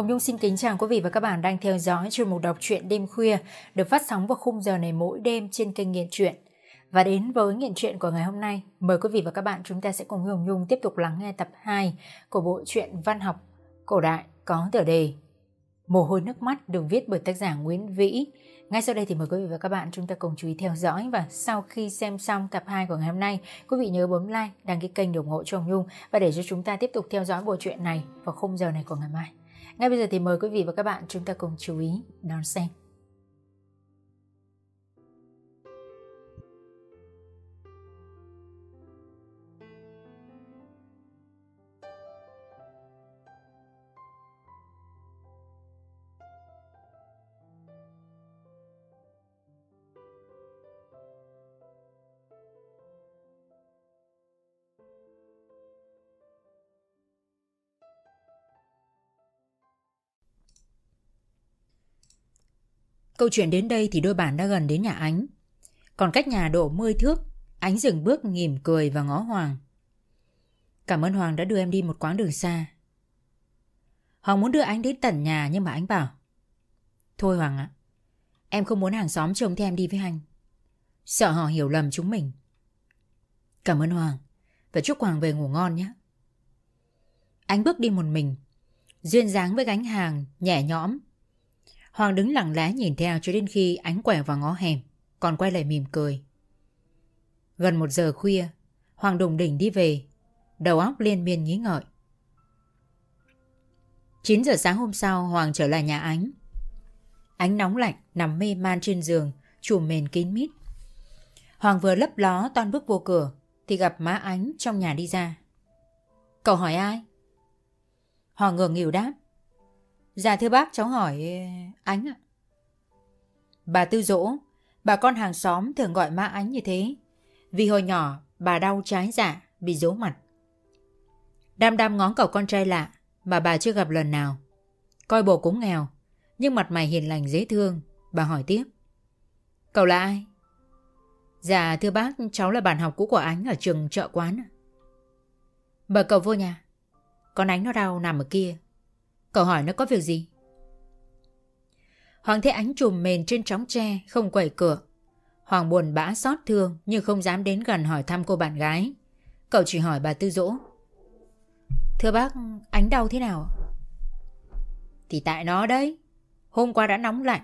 Hồng Nhung xin kính chào quý vị và các bạn đang theo dõi chuyên mục đọc truyện đêm khuya được phát sóng vào khung giờ này mỗi đêm trên kênh Nghiện Truyện. Và đến với Nghiện Truyện của ngày hôm nay, mời quý vị và các bạn chúng ta sẽ cùng Hồng Nhung tiếp tục lắng nghe tập 2 của bộ truyện văn học cổ đại có tựa đề Mồ hôi nước mắt được viết bởi tác giả Nguyễn Vĩ. Ngay sau đây thì mời quý vị và các bạn chúng ta cùng chú ý theo dõi và sau khi xem xong tập 2 của ngày hôm nay, quý vị nhớ bấm like, đăng ký kênh để ủng hộ cho Hồng Nhung và để cho chúng ta tiếp tục theo dõi bộ truyện này vào khung giờ này của ngày mai. Ngay bây giờ thì mời quý vị và các bạn chúng ta cùng chú ý đón xem. Câu chuyện đến đây thì đôi bạn đã gần đến nhà Ánh. Còn cách nhà độ 10 thước, Ánh dừng bước mỉm cười và ngó Hoàng. Cảm ơn Hoàng đã đưa em đi một quãng đường xa. Hoàng muốn đưa Ánh đến tận nhà nhưng mà Ánh bảo. Thôi Hoàng ạ, em không muốn hàng xóm trông theo em đi với anh. Sợ họ hiểu lầm chúng mình. Cảm ơn Hoàng và chúc Hoàng về ngủ ngon nhé. Ánh bước đi một mình, duyên dáng với gánh hàng, nhẹ nhõm Hoàng đứng lặng lẽ nhìn theo cho đến khi ánh quẹo vào ngõ hẻm, còn quay lại mỉm cười. Gần một giờ khuya, Hoàng đùng đỉnh đi về, đầu óc liên miên nghĩ ngợi. 9 giờ sáng hôm sau Hoàng trở lại nhà Ánh. Ánh nóng lạnh nằm mê man trên giường, chùm mền kín mít. Hoàng vừa lấp ló toan bước vô cửa thì gặp má Ánh trong nhà đi ra. Cậu hỏi ai? Hoàng ngượng nghỉu đáp. Dạ thưa bác cháu hỏi ờ, Ánh ạ. Bà Tư Dỗ, bà con hàng xóm thường gọi má Ánh như thế. Vì hồi nhỏ bà đau trái dạ, bị dỗ mặt. Đam đam ngón cậu con trai lạ mà bà chưa gặp lần nào. Coi bộ cũng nghèo, nhưng mặt mày hiền lành dễ thương. Bà hỏi tiếp. Cậu là ai? Dạ thưa bác, cháu là bạn học cũ của Ánh ở trường chợ quán. bà cậu vô nhà. Con Ánh nó đau nằm ở kia, Cậu hỏi nó có việc gì? Hoàng thấy ánh chùm mền trên trống tre, không quẩy cửa. Hoàng buồn bã xót thương nhưng không dám đến gần hỏi thăm cô bạn gái. Cậu chỉ hỏi bà Tư Dỗ. Thưa bác, ánh đau thế nào? Thì tại nó đấy. Hôm qua đã nóng lạnh.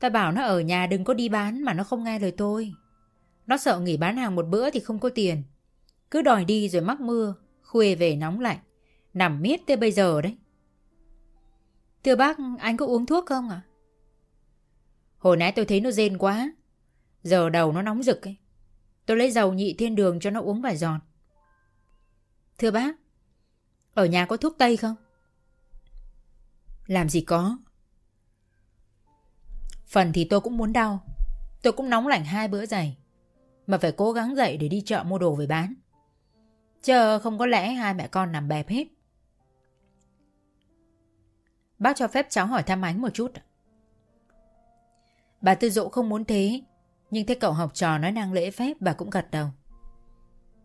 Ta bảo nó ở nhà đừng có đi bán mà nó không nghe lời tôi. Nó sợ nghỉ bán hàng một bữa thì không có tiền. Cứ đòi đi rồi mắc mưa, khuya về nóng lạnh. Nằm miết tới bây giờ đấy. Thưa bác, anh có uống thuốc không ạ? Hồi nãy tôi thấy nó rên quá. Giờ đầu nó nóng rực ấy. Tôi lấy dầu nhị thiên đường cho nó uống vài giọt. Thưa bác, ở nhà có thuốc tây không? Làm gì có. Phần thì tôi cũng muốn đau. Tôi cũng nóng lạnh hai bữa dày. Mà phải cố gắng dậy để đi chợ mua đồ về bán. Chờ không có lẽ hai mẹ con nằm bẹp hết. Bác cho phép cháu hỏi thăm ánh một chút. Bà Tư Dỗ không muốn thế, nhưng thấy cậu học trò nói năng lễ phép bà cũng gật đầu.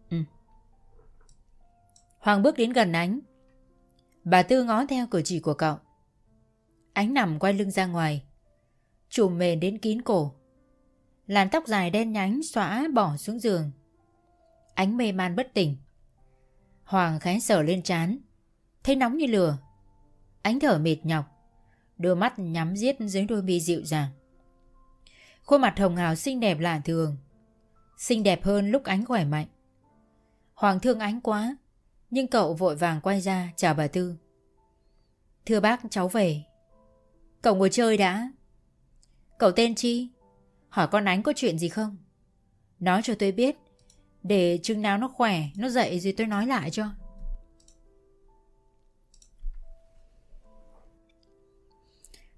Ừ. Hoàng bước đến gần ánh. Bà Tư ngó theo cử chỉ của cậu. Ánh nằm quay lưng ra ngoài. Chùm mền đến kín cổ. Làn tóc dài đen nhánh xóa bỏ xuống giường. Ánh mê man bất tỉnh. Hoàng khẽ sở lên trán. Thấy nóng như lửa. Ánh thở mệt nhọc, đôi mắt nhắm giết dưới đôi mi dịu dàng. Khuôn mặt hồng hào xinh đẹp lạ thường, xinh đẹp hơn lúc ánh khỏe mạnh. Hoàng thương ánh quá, nhưng cậu vội vàng quay ra chào bà Tư. Thưa bác, cháu về. Cậu ngồi chơi đã. Cậu tên chi? Hỏi con ánh có chuyện gì không? Nói cho tôi biết, để chừng nào nó khỏe, nó dậy rồi tôi nói lại cho.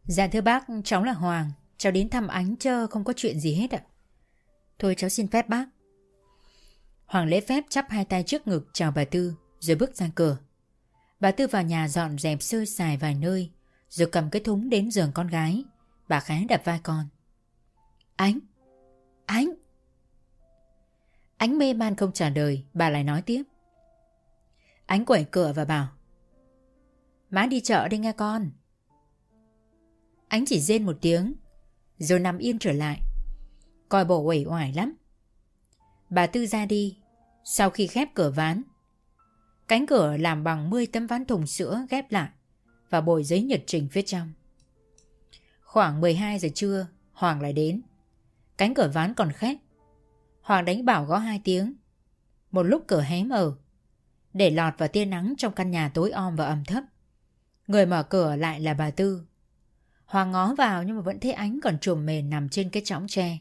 Dạ thưa bác, cháu là Hoàng, cháu đến thăm ánh chơ không có chuyện gì hết ạ. Thôi cháu xin phép bác. Hoàng lễ phép chắp hai tay trước ngực chào bà Tư, rồi bước ra cửa. Bà Tư vào nhà dọn dẹp sơ xài vài nơi, rồi cầm cái thúng đến giường con gái. Bà khá đập vai con. Ánh! Ánh! Ánh mê man không trả lời, bà lại nói tiếp. Ánh quẩy cửa và bảo. Má đi chợ đi nghe con Ánh chỉ rên một tiếng, Rồi nằm yên trở lại. Coi bộ uể oải lắm. Bà Tư ra đi, Sau khi khép cửa ván, Cánh cửa làm bằng 10 tấm ván thùng sữa ghép lại Và bồi giấy nhật trình phía trong. Khoảng 12 giờ trưa, Hoàng lại đến. Cánh cửa ván còn khép. Hoàng đánh bảo gõ hai tiếng. Một lúc cửa hé mở, Để lọt vào tia nắng trong căn nhà tối om và ẩm thấp. Người mở cửa lại là bà Tư. Hoàng ngó vào nhưng mà vẫn thấy ánh còn trùm mền nằm trên cái chõng tre.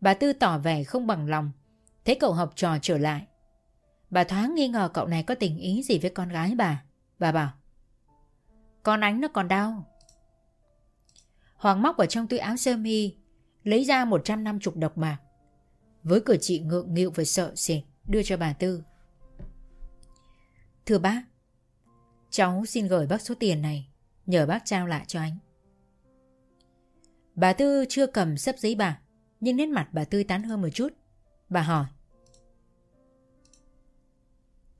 Bà Tư tỏ vẻ không bằng lòng. Thấy cậu học trò trở lại. Bà thoáng nghi ngờ cậu này có tình ý gì với con gái bà. Bà bảo, Con ánh nó còn đau. Hoàng móc vào trong túi áo sơ mi, Lấy ra 150 độc bạc. Với cử chỉ ngượng nghịu và sợ sệt, Đưa cho bà Tư. Thưa bác, Cháu xin gửi bác số tiền này, Nhờ bác trao lại cho anh. Bà Tư chưa cầm sấp giấy bạc Nhưng nét mặt bà tư tán hơn một chút Bà hỏi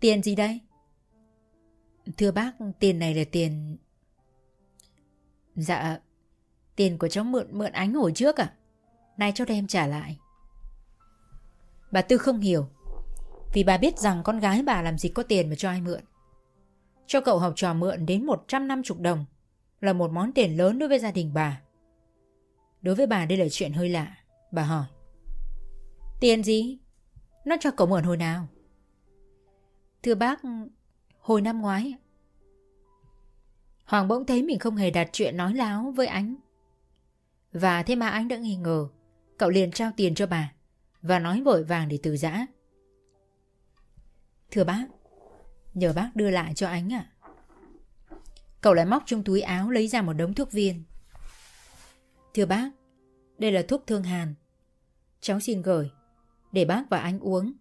Tiền gì đây? Thưa bác, tiền này là tiền... Dạ, tiền của cháu mượn mượn ánh hồi trước à? Nay cháu đem trả lại. Bà Tư không hiểu, vì bà biết rằng con gái bà làm gì có tiền mà cho ai mượn. Cho cậu học trò mượn đến 150 đồng là một món tiền lớn đối với gia đình bà. Đối với bà đây là chuyện hơi lạ. Bà hỏi. Tiền gì? Nó cho cậu mượn hồi nào? Thưa bác, hồi năm ngoái. Hoàng bỗng thấy mình không hề đặt chuyện nói láo với anh Và thế mà anh đã nghi ngờ, cậu liền trao tiền cho bà và nói vội vàng để từ giã. Thưa bác, nhờ bác đưa lại cho anh ạ. Cậu lại móc trong túi áo lấy ra một đống thuốc viên. Thưa bác, đây là thuốc thương hàn. Cháu xin gửi, để bác và anh uống.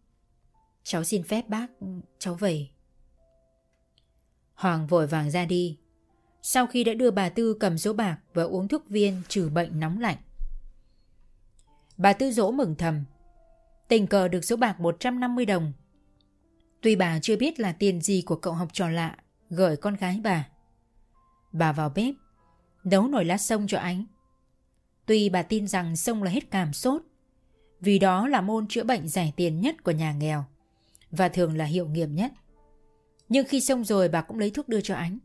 Cháu xin phép bác, cháu về. Hoàng vội vàng ra đi. Sau khi đã đưa bà Tư cầm số bạc và uống thuốc viên trừ bệnh nóng lạnh. Bà Tư dỗ mừng thầm. Tình cờ được số bạc 150 đồng. Tuy bà chưa biết là tiền gì của cậu học trò lạ gửi con gái bà. Bà vào bếp, nấu nồi lá sông cho ánh. Tuy bà tin rằng sông là hết cảm sốt, vì đó là môn chữa bệnh rẻ tiền nhất của nhà nghèo và thường là hiệu nghiệm nhất. Nhưng khi xong rồi bà cũng lấy thuốc đưa cho ánh.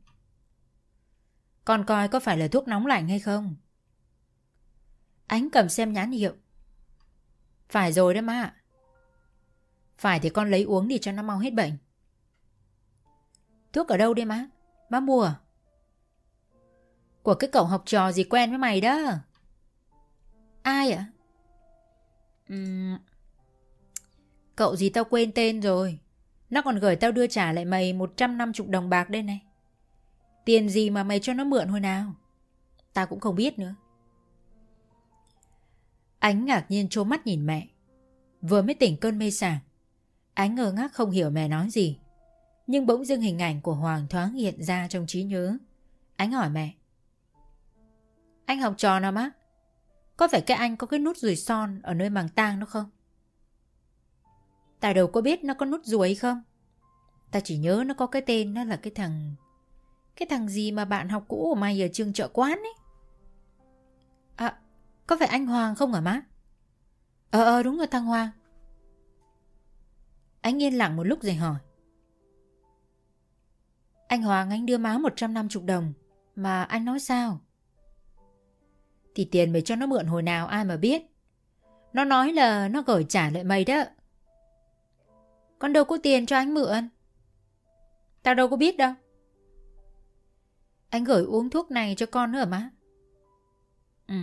Con coi có phải là thuốc nóng lạnh hay không? Ánh cầm xem nhãn hiệu. Phải rồi đó má Phải thì con lấy uống đi cho nó mau hết bệnh. Thuốc ở đâu đây má? Má mua à? Của cái cậu học trò gì quen với mày đó. Ai ạ? Uhm, Cậu gì tao quên tên rồi. Nó còn gửi tao đưa trả lại mày 150 đồng bạc đây này. Tiền gì mà mày cho nó mượn hồi nào? Tao cũng không biết nữa. Ánh ngạc nhiên trố mắt nhìn mẹ. Vừa mới tỉnh cơn mê sảng. Ánh ngơ ngác không hiểu mẹ nói gì. Nhưng bỗng dưng hình ảnh của Hoàng thoáng hiện ra trong trí nhớ. Ánh hỏi mẹ. Anh học trò nào má? Có phải cái anh có cái nút ruồi son ở nơi màng tang nó không? Ta đâu có biết nó có nút ruồi không? Ta chỉ nhớ nó có cái tên Nó là cái thằng Cái thằng gì mà bạn học cũ của mày ở trường chợ quán ấy. À Có phải anh Hoàng không hả má? Ờ ờ đúng rồi thằng Hoàng. Anh yên lặng một lúc rồi hỏi. Anh Hoàng, anh đưa má 150 đồng Mà anh nói sao? Thì tiền mày cho nó mượn hồi nào, ai mà biết. Nó nói là nó gửi trả lại mày đó. Con đâu có tiền cho anh mượn? Tao đâu có biết đâu. Anh gửi uống thuốc này cho con nữa má? Ừ.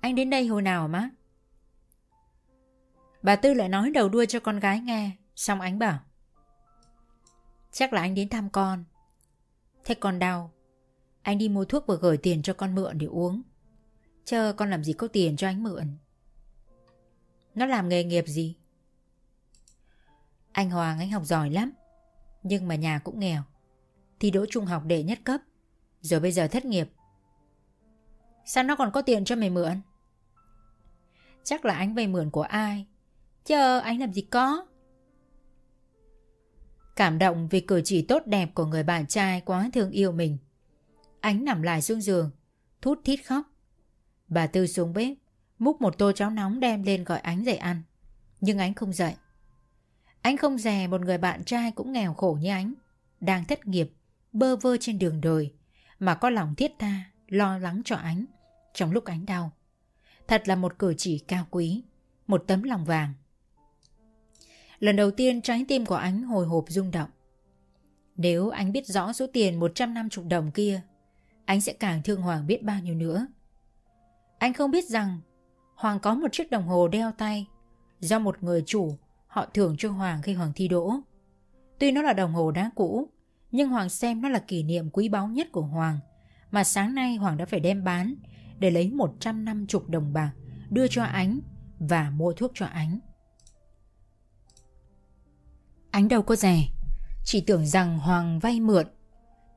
Anh đến đây hồi nào má? Bà Tư lại nói đầu đuôi cho con gái nghe, Xong anh bảo, Chắc là anh đến thăm con. Thế con đau anh đi mua thuốc và gửi tiền cho con mượn để uống. Chờ con làm gì có tiền cho anh mượn. Nó làm nghề nghiệp gì? Anh Hoàng, anh học giỏi lắm, Nhưng mà nhà cũng nghèo. Thi đỗ trung học đệ nhất cấp, Rồi bây giờ thất nghiệp. Sao nó còn có tiền cho mày mượn? Chắc là anh vay mượn của ai? Chờ anh làm gì có? Cảm động vì cử chỉ tốt đẹp của người bạn trai quá thương yêu mình. Ánh nằm lại xuống giường, thút thít khóc. Bà Tư xuống bếp, múc một tô cháo nóng đem lên gọi Ánh dậy ăn. Nhưng Ánh không dậy. Ánh không dè một người bạn trai cũng nghèo khổ như Ánh, đang thất nghiệp, bơ vơ trên đường đời, mà có lòng thiết tha, lo lắng cho Ánh trong lúc Ánh đau. Thật là một cử chỉ cao quý, một tấm lòng vàng. Lần đầu tiên trái tim của Ánh hồi hộp rung động. Nếu anh biết rõ số tiền 150 đồng kia, anh sẽ càng thương Hoàng biết bao nhiêu nữa. Anh không biết rằng Hoàng có một chiếc đồng hồ đeo tay do một người chủ họ thưởng cho Hoàng khi Hoàng thi đỗ. Tuy nó là đồng hồ đá cũ, nhưng Hoàng xem nó là kỷ niệm quý báu nhất của Hoàng, mà sáng nay Hoàng đã phải đem bán để lấy 150 đồng bạc đưa cho Ánh và mua thuốc cho Ánh. Ánh đâu có rẻ, chỉ tưởng rằng Hoàng vay mượn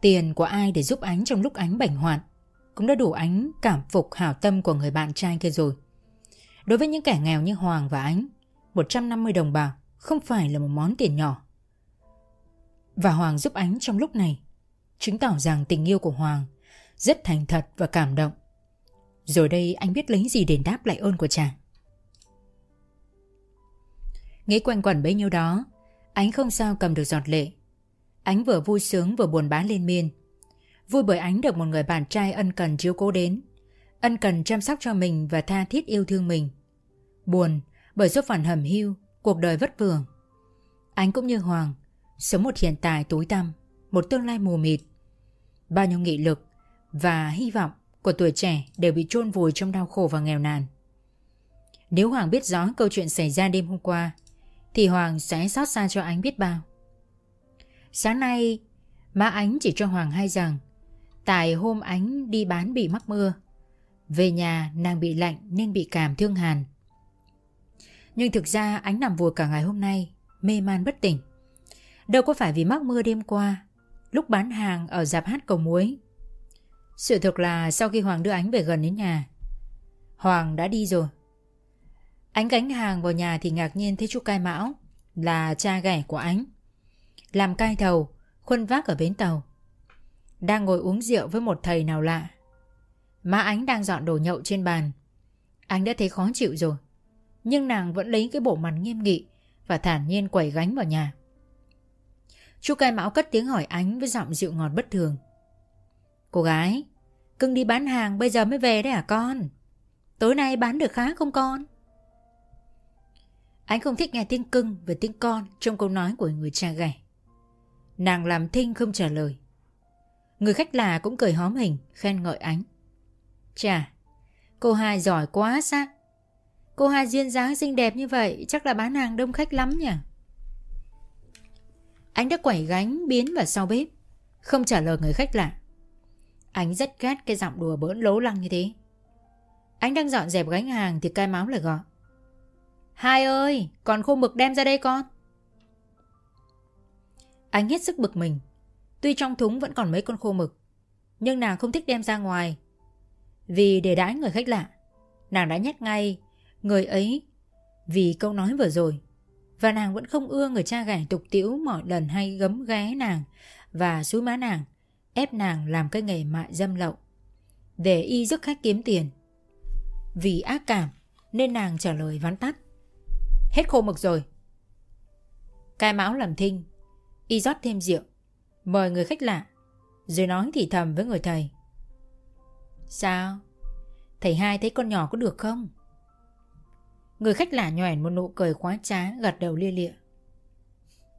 tiền của ai để giúp Ánh trong lúc Ánh bệnh hoạn cũng đã đủ Ánh cảm phục hảo tâm của người bạn trai kia rồi. Đối với những kẻ nghèo như Hoàng và Ánh, 150 đồng bạc không phải là một món tiền nhỏ. Và Hoàng giúp Ánh trong lúc này, chứng tỏ rằng tình yêu của Hoàng rất thành thật và cảm động. Rồi đây anh biết lấy gì đền đáp lại ơn của chàng. Nghĩ quanh quẩn bấy nhiêu đó, Ánh không sao cầm được giọt lệ. Ánh vừa vui sướng vừa buồn bã liên miên. Vui bởi Ánh được một người bạn trai ân cần chiếu cố đến. Ân cần chăm sóc cho mình và tha thiết yêu thương mình. Buồn bởi số phận hầm hưu, cuộc đời vất vưởng. Ánh cũng như Hoàng, sống một hiện tại tối tăm, một tương lai mù mịt. Bao nhiêu nghị lực và hy vọng của tuổi trẻ đều bị chôn vùi trong đau khổ và nghèo nàn. Nếu Hoàng biết rõ câu chuyện xảy ra đêm hôm qua, thì Hoàng sẽ xót xa cho Ánh biết bao. Sáng nay, má Ánh chỉ cho Hoàng hay rằng tại hôm Ánh đi bán bị mắc mưa. Về nhà nàng bị lạnh nên bị cảm thương hàn. Nhưng thực ra Ánh nằm vùi cả ngày hôm nay, mê man bất tỉnh. Đâu có phải vì mắc mưa đêm qua, lúc bán hàng ở dạp hát cầu muối. Sự thực là sau khi Hoàng đưa Ánh về gần đến nhà, Hoàng đã đi rồi. Ánh gánh hàng vào nhà thì ngạc nhiên thấy chú Cai Mão là cha ghẻ của Ánh. Làm cai thầu, khuân vác ở bến tàu. Đang ngồi uống rượu với một thầy nào lạ. Má Ánh đang dọn đồ nhậu trên bàn. Anh đã thấy khó chịu rồi. Nhưng nàng vẫn lấy cái bộ mặt nghiêm nghị và thản nhiên quẩy gánh vào nhà. Chú Cai Mão cất tiếng hỏi Ánh với giọng dịu ngọt bất thường. Cô gái, cưng đi bán hàng bây giờ mới về đấy à con? Tối nay bán được khá không con? Anh không thích nghe tiếng cưng và tiếng con trong câu nói của người cha gầy. Nàng làm thinh không trả lời. Người khách lạ cũng cười hóm hình, khen ngợi ánh. Chà, cô hai giỏi quá sao? Cô hai duyên dáng xinh đẹp như vậy chắc là bán hàng đông khách lắm nhỉ? Anh đã quẩy gánh biến vào sau bếp, không trả lời người khách lạ. Anh rất ghét cái giọng đùa bỡn lố lăng như thế. Anh đang dọn dẹp gánh hàng thì cai máu lại gọi. Hai ơi, còn khô mực đem ra đây con. Anh hết sức bực mình. Tuy trong thúng vẫn còn mấy con khô mực, nhưng nàng không thích đem ra ngoài. Vì để đãi người khách lạ, nàng đã nhắc ngay người ấy vì câu nói vừa rồi. Và nàng vẫn không ưa người cha gẻ tục tiễu mọi lần hay gấm ghé nàng và xúi má nàng, ép nàng làm cái nghề mại dâm lậu. Để y giúp khách kiếm tiền. Vì ác cảm nên nàng trả lời vắn tắt. Hết khô mực rồi. Cai máu làm thinh. Y rót thêm rượu. Mời người khách lạ. Rồi nói thì thầm với người thầy. Sao? Thầy hai thấy con nhỏ có được không? Người khách lạ nhoẻn một nụ cười quá trá, gật đầu lia lịa.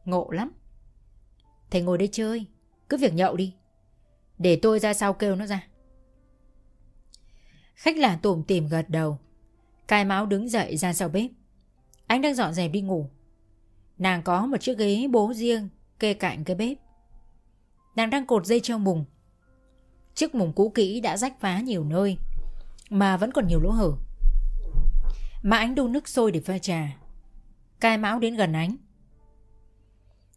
Ngộ lắm. Thầy ngồi đây chơi. Cứ việc nhậu đi. Để tôi ra sau kêu nó ra. Khách lạ tủm tìm gật đầu. Cai máu đứng dậy ra sau bếp. Anh đang dọn dẹp đi ngủ. Nàng có một chiếc ghế bố riêng kê cạnh cái bếp. Nàng đang cột dây treo mùng. Chiếc mùng cũ kỹ đã rách phá nhiều nơi mà vẫn còn nhiều lỗ hở. Mà ánh đun nước sôi để pha trà. Cai mão đến gần ánh.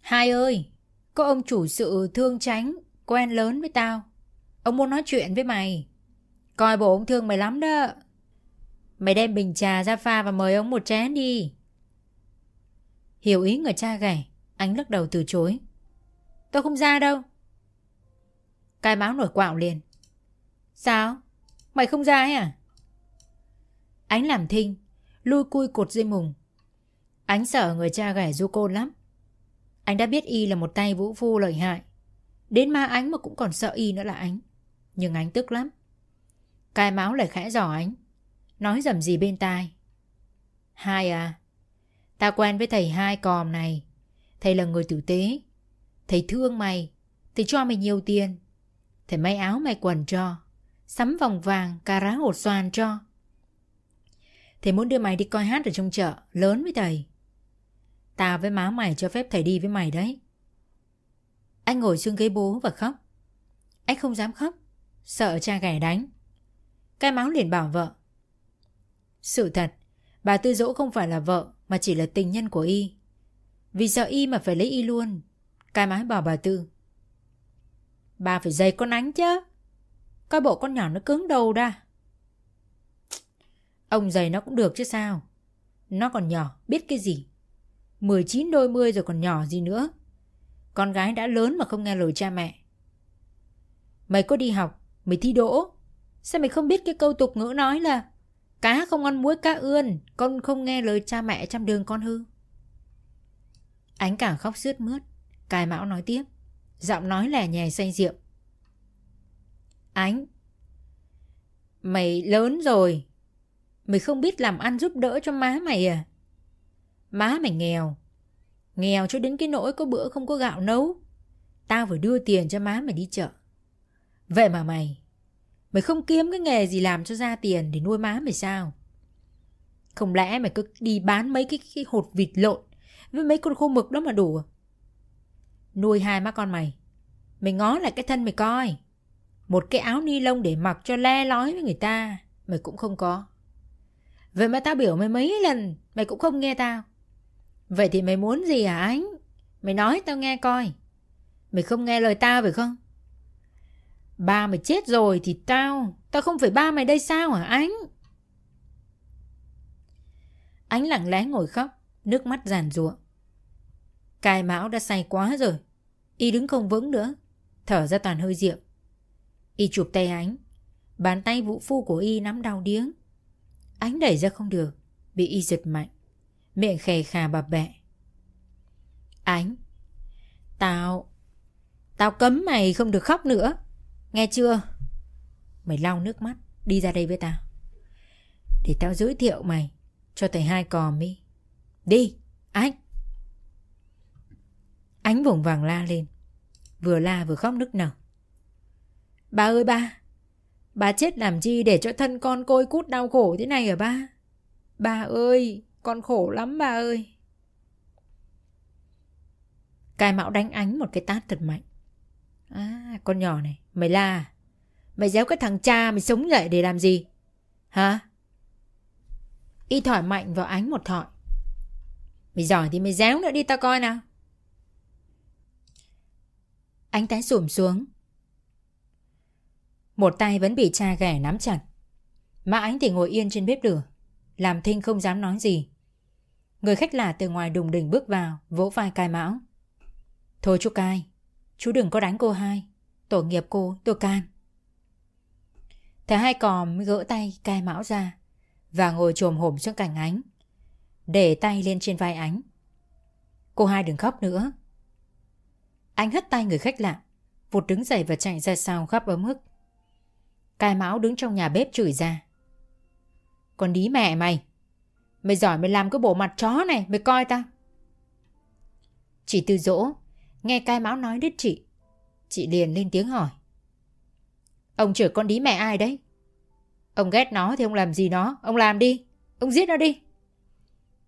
Hai ơi, có ông chủ sự thương tránh quen lớn với tao. Ông muốn nói chuyện với mày. Coi bộ ông thương mày lắm đó. Mày đem bình trà ra pha và mời ông một chén đi. Hiểu ý người cha gầy anh lắc đầu từ chối. Tôi không ra đâu. Cái máu nổi quạo liền. Sao? Mày không ra ấy à? Ánh làm thinh, lui cui cột dây mùng. Ánh sợ người cha ghẻ du côn lắm. Anh đã biết y là một tay vũ phu lợi hại. Đến ma ánh mà cũng còn sợ y nữa là ánh. Nhưng ánh tức lắm. Cai máu lại khẽ dò ánh. Nói dầm gì bên tai. Hai à, ta quen với thầy hai còm này. Thầy là người tử tế. Thầy thương mày. Thầy cho mày nhiều tiền. Thầy may áo may quần cho. Sắm vòng vàng, cà rá hột xoàn cho. Thầy muốn đưa mày đi coi hát ở trong chợ, lớn với thầy. Tao với má mày cho phép thầy đi với mày đấy. Anh ngồi xuống ghế bố và khóc. Anh không dám khóc, sợ cha ghẻ đánh. Cái máu liền bảo vợ. Sự thật, bà Tư Dỗ không phải là vợ mà chỉ là tình nhân của Y. Vì sợ Y mà phải lấy Y luôn. Cái mái bảo bà Tư. Bà phải dạy con ánh chứ. Coi bộ con nhỏ nó cứng đầu ra. Ông dày nó cũng được chứ sao. Nó còn nhỏ, biết cái gì. 19 đôi mươi rồi còn nhỏ gì nữa. Con gái đã lớn mà không nghe lời cha mẹ. Mày có đi học, mày thi đỗ. Sao mày không biết cái câu tục ngữ nói là Cá không ăn muối cá ươn, con không nghe lời cha mẹ trong đường con hư. Ánh cả khóc sướt mướt, cài mão nói tiếp, giọng nói lè nhè say rượu. Ánh, mày lớn rồi, mày không biết làm ăn giúp đỡ cho má mày à? Má mày nghèo, nghèo cho đến cái nỗi có bữa không có gạo nấu. Tao phải đưa tiền cho má mày đi chợ. Vậy mà mày Mày không kiếm cái nghề gì làm cho ra tiền để nuôi má mày sao? Không lẽ mày cứ đi bán mấy cái, cái hột vịt lộn với mấy con khô mực đó mà đủ à? Nuôi hai má con mày. Mày ngó lại cái thân mày coi. Một cái áo ni lông để mặc cho le lói với người ta. Mày cũng không có. Vậy mà tao biểu mày mấy lần. Mày cũng không nghe tao. Vậy thì mày muốn gì hả anh? Mày nói tao nghe coi. Mày không nghe lời tao phải không? Ba mày chết rồi thì tao, tao không phải ba mày đây sao hả anh? Ánh lặng lẽ ngồi khóc, nước mắt giàn ruộng. Cài mão đã say quá rồi, y đứng không vững nữa, thở ra toàn hơi rượu. Y chụp tay ánh, bàn tay vũ phu của y nắm đau điếng. Ánh đẩy ra không được, bị y giật mạnh, miệng khè khà bập bẹ. Ánh, tao, tao cấm mày không được khóc nữa. Nghe chưa? Mày lau nước mắt, đi ra đây với tao. Để tao giới thiệu mày cho thầy hai cò mi. Đi, anh. Ánh vùng vàng la lên. Vừa la vừa khóc nức nở. Ba ơi ba, bà chết làm chi để cho thân con côi cút đau khổ thế này hả ba? Ba ơi, con khổ lắm ba ơi. Cai mạo đánh ánh một cái tát thật mạnh. À, con nhỏ này, mày la à? Mày déo cái thằng cha mày sống dậy để làm gì? Hả? Y thỏi mạnh vào ánh một thỏi. Mày giỏi thì mày déo nữa đi tao coi nào. Ánh tái sụm xuống. Một tay vẫn bị cha ghẻ nắm chặt. Mà ánh thì ngồi yên trên bếp lửa. Làm thinh không dám nói gì. Người khách lạ từ ngoài đùng đỉnh bước vào, vỗ vai cai mão. Thôi chú cai, Chú đừng có đánh cô hai Tổ nghiệp cô tôi can Thầy hai còm gỡ tay cai mão ra Và ngồi trồm hổm xuống cạnh ánh Để tay lên trên vai ánh Cô hai đừng khóc nữa anh hất tay người khách lạ. Vụt đứng dậy và chạy ra sau khắp ấm hức. Cai máu đứng trong nhà bếp chửi ra. Còn đí mẹ mày. Mày giỏi mày làm cái bộ mặt chó này, Mày coi ta Chị Tư dỗ Nghe cai máu nói đứt chị. Chị liền lên tiếng hỏi. Ông chửi con đí mẹ ai đấy? Ông ghét nó thì ông làm gì nó? Ông làm đi. Ông giết nó đi.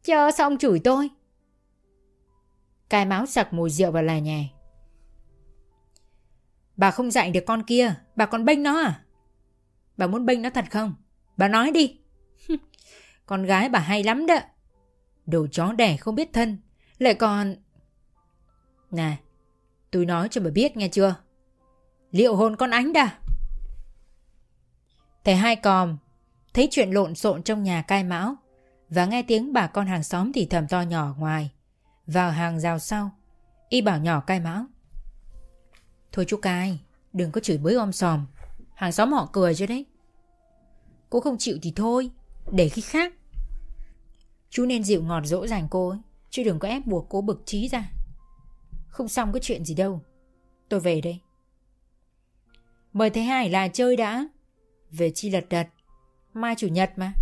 Chờ sao ông chửi tôi? Cai máu sặc mùi rượu vào là nhè Bà không dạy được con kia. Bà còn bênh nó à? Bà muốn bênh nó thật không? Bà nói đi. Con gái bà hay lắm đó. Đồ chó đẻ không biết thân. Lại còn Nè, Tôi nói cho bà biết nghe chưa? Liệu hồn con ánh đã Thầy hai còm Thấy chuyện lộn xộn trong nhà cai mão Và nghe tiếng bà con hàng xóm thì thầm to nhỏ ngoài. Vào hàng rào sau, Y bảo nhỏ cai mão Thôi chú cai, Đừng có chửi bới om sòm. Hàng xóm họ cười cho đấy. Cô không chịu thì thôi, Để khi khác. Chú nên dịu ngọt dỗ dành cô ấy, Chứ đừng có ép buộc cô bực trí ra. Không xong cái chuyện gì đâu. Tôi về đây. Mời thầy Hải là chơi đã. Về chi lật đật. Mai chủ nhật mà.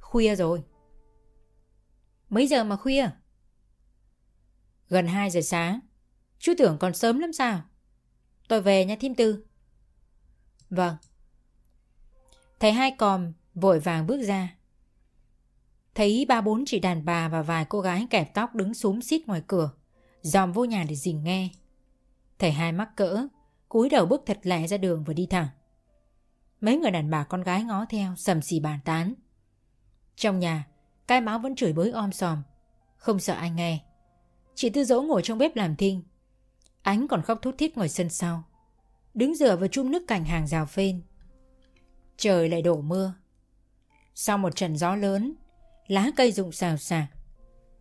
Khuya rồi. Mấy giờ mà khuya? Gần 2 giờ sáng. Chú tưởng còn sớm lắm sao? Tôi về nha, thím tư. Vâng. Thầy hai còm vội vàng bước ra. Thấy ba bốn chị đàn bà và vài cô gái kẹp tóc đứng xúm xít ngoài cửa, Dòm vô nhà để dình nghe. Thầy hai mắc cỡ, cúi đầu bước thật lẹ ra đường và đi thẳng. Mấy người đàn bà con gái ngó theo, sầm xì bàn tán. Trong nhà, Cái máu vẫn chửi bới om sòm. Không sợ ai nghe. Chị Tư Dỗ ngồi trong bếp làm thinh Ánh còn khóc thút thít ngoài sân sau. Đứng dựa vào chung nước cành hàng rào phên. Trời lại đổ mưa. Sau một trận gió lớn, Lá cây rụng xào xạc.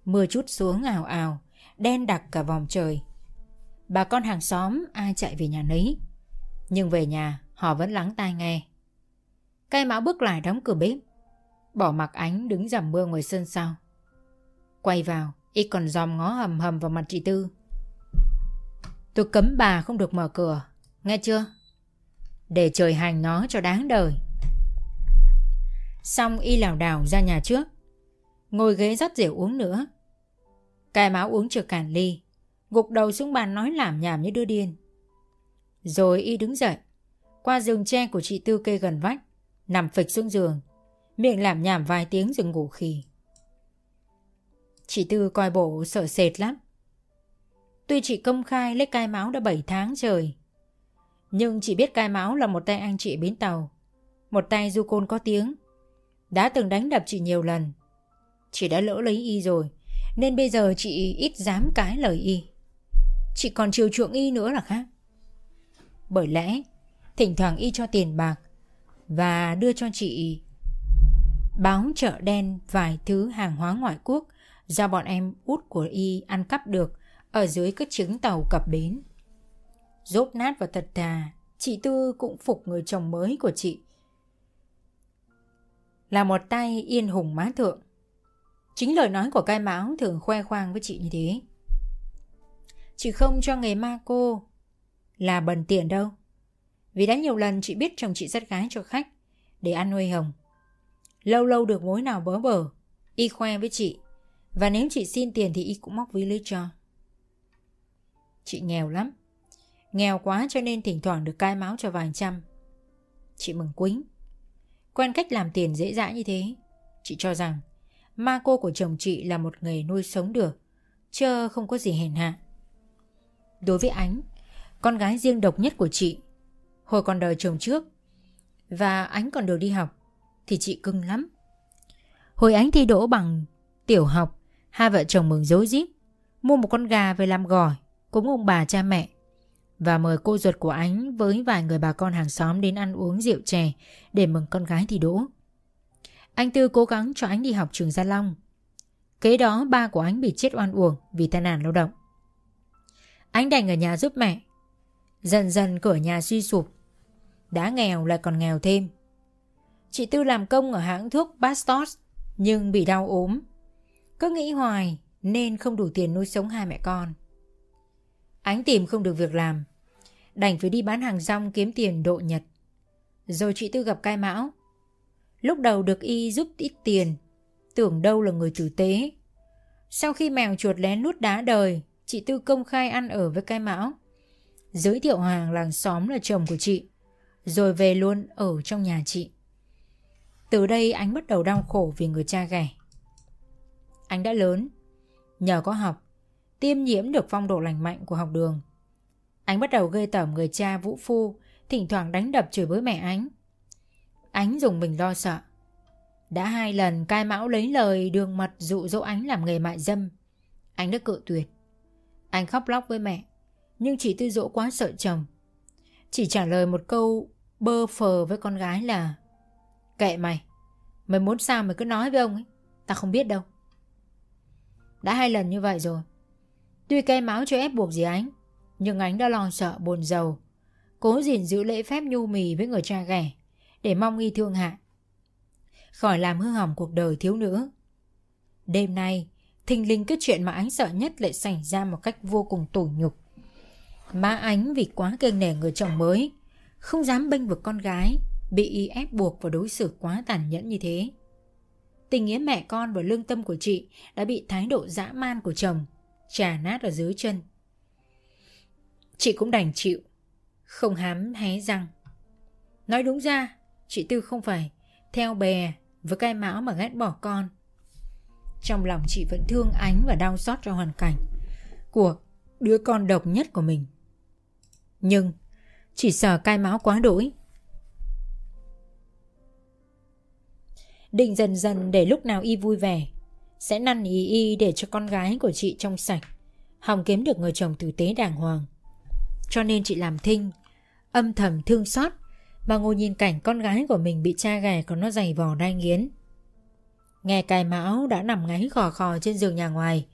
Mưa chút xuống ào ào, Đen đặc cả vòng trời. Bà con hàng xóm ai chạy về nhà nấy. Nhưng về nhà, họ vẫn lắng tai nghe. Cây mão bước lại đóng cửa bếp. Bỏ mặc ánh đứng dầm mưa ngoài sân sau. Quay vào, Y còn dòm ngó hầm hầm vào mặt chị Tư. Tôi cấm bà không được mở cửa. Nghe chưa? Để trời hành nó cho đáng đời. Xong y lảo đảo ra nhà trước. Ngồi ghế rót rượu uống nữa. Cài máu uống chưa cạn ly. Gục đầu xuống bàn nói làm nhảm như đưa điên. Rồi y đứng dậy. Qua giường tre của chị Tư kê gần vách. Nằm phịch xuống giường. Miệng làm nhảm vài tiếng rồi ngủ khì. Chị Tư coi bộ sợ sệt lắm. Tuy chị công khai lấy cai máu đã 7 tháng trời, Nhưng chị biết cai máu là một tay anh chị bến tàu, Một tay du côn có tiếng. Đã từng đánh đập chị nhiều lần, Chị đã lỡ lấy y rồi, Nên bây giờ chị ít dám cái lời y. Chị còn chiều chuộng y nữa là khác. Bởi lẽ, Thỉnh thoảng y cho tiền bạc Và đưa cho chị Báo chợ đen vài thứ hàng hóa ngoại quốc Do bọn em út của y ăn cắp được. Ở dưới các trứng tàu cập bến. Rốt nát và thật thà, Chị Tư cũng phục người chồng mới của chị. Là một tay yên hùng má thượng. Chính lời nói của cai máu thường khoe khoang với chị như thế. Chị không cho nghề ma cô Là bần tiền đâu. Vì đã nhiều lần chị biết chồng chị rất gái cho khách, Để ăn nuôi hồng. Lâu lâu được mối nào bớ bờ Y khoe với chị. Và nếu chị xin tiền thì Y cũng móc ví lấy cho. Chị nghèo lắm. Nghèo quá cho nên thỉnh thoảng được cai máu cho vài trăm. Chị mừng quính Quen cách làm tiền dễ dãi như thế. Chị cho rằng, Ma cô của chồng chị là một nghề nuôi sống được Chứ không có gì hèn hạ. Đối với Ánh, Con gái riêng độc nhất của chị, Hồi còn đời chồng trước, Và Ánh còn được đi học, Thì chị cưng lắm. Hồi Ánh thi đỗ bằng tiểu học, Hai vợ chồng mừng dối rít, Mua một con gà về làm gỏi. Cúng ông bà cha mẹ. Và mời cô ruột của Ánh Với vài người bà con hàng xóm đến ăn uống rượu chè Để mừng con gái thì đỗ. Anh Tư cố gắng cho Ánh đi học trường Gia Long. Kế đó, ba của Ánh bị chết oan uổng Vì tai nạn lao động. Anh đành ở nhà giúp mẹ. Dần dần cửa nhà suy sụp. Đã nghèo lại còn nghèo thêm. Chị Tư làm công ở hãng thuốc Bastos, Nhưng bị đau ốm. Cứ nghĩ hoài Nên không đủ tiền nuôi sống hai mẹ con. Ánh tìm không được việc làm Đành phải đi bán hàng rong kiếm tiền độ nhật Rồi chị Tư gặp cai mão Lúc đầu được y giúp ít tiền Tưởng đâu là người tử tế Sau khi mèo chuột lén lút đá đời chị Tư công khai ăn ở với cai mão. Giới thiệu hàng làng xóm là chồng của chị, rồi về luôn ở trong nhà chị. Từ đây anh bắt đầu đau khổ vì người cha ghẻ. Anh đã lớn, nhờ có học, tiêm nhiễm được phong độ lành mạnh của học đường. Ánh bắt đầu gây tởm người cha vũ phu, thỉnh thoảng đánh đập chửi bới mẹ Ánh. Ánh dùng mình lo sợ. Đã hai lần cai mão lấy lời đường mật dụ dỗ ánh làm nghề mại dâm. Ánh đã cự tuyệt. Anh khóc lóc với mẹ Nhưng chị Tư Dỗ quá sợ chồng Chỉ trả lời một câu bơ phờ với con gái là Kệ mày Mày muốn sao mày cứ nói với ông ấy Ta không biết đâu Đã hai lần như vậy rồi Tuy cây máu cho ép buộc gì ánh, Nhưng ánh đã lo sợ, buồn giàu Cố gìn giữ lễ phép nhu mì với người cha ghẻ, Để mong nghi thương hạ. Khỏi làm hư hỏng cuộc đời thiếu nữ. Đêm nay, Thình linh cái chuyện mà ánh sợ nhất lại xảy ra một cách vô cùng tủi nhục. Má ánh vì quá kênh nể người chồng mới, Không dám bênh vực con gái, Bị y ép buộc và đối xử quá tàn nhẫn như thế. Tình nghĩa mẹ con và lương tâm của chị Đã bị thái độ dã man của chồng. Trà nát ở dưới chân. Chị cũng đành chịu, Không hám hé răng. Nói đúng ra, Chị Tư không phải theo bè với cái mão mà ghét bỏ con. Trong lòng chị vẫn thương ánh và đau xót cho hoàn cảnh Của đứa con độc nhất của mình. Nhưng Chỉ sợ cai máu quá đỗi. Định dần dần để lúc nào y vui vẻ sẽ năn ý y để cho con gái của chị trong sạch. Hòng kiếm được người chồng tử tế đàng hoàng. Cho nên chị làm thinh, Âm thầm thương xót, Mà ngồi nhìn cảnh con gái của mình bị cha ghẻ Còn nó dày vò đai nghiến. Nghe cài mão đã nằm ngáy khò khò trên giường nhà ngoài,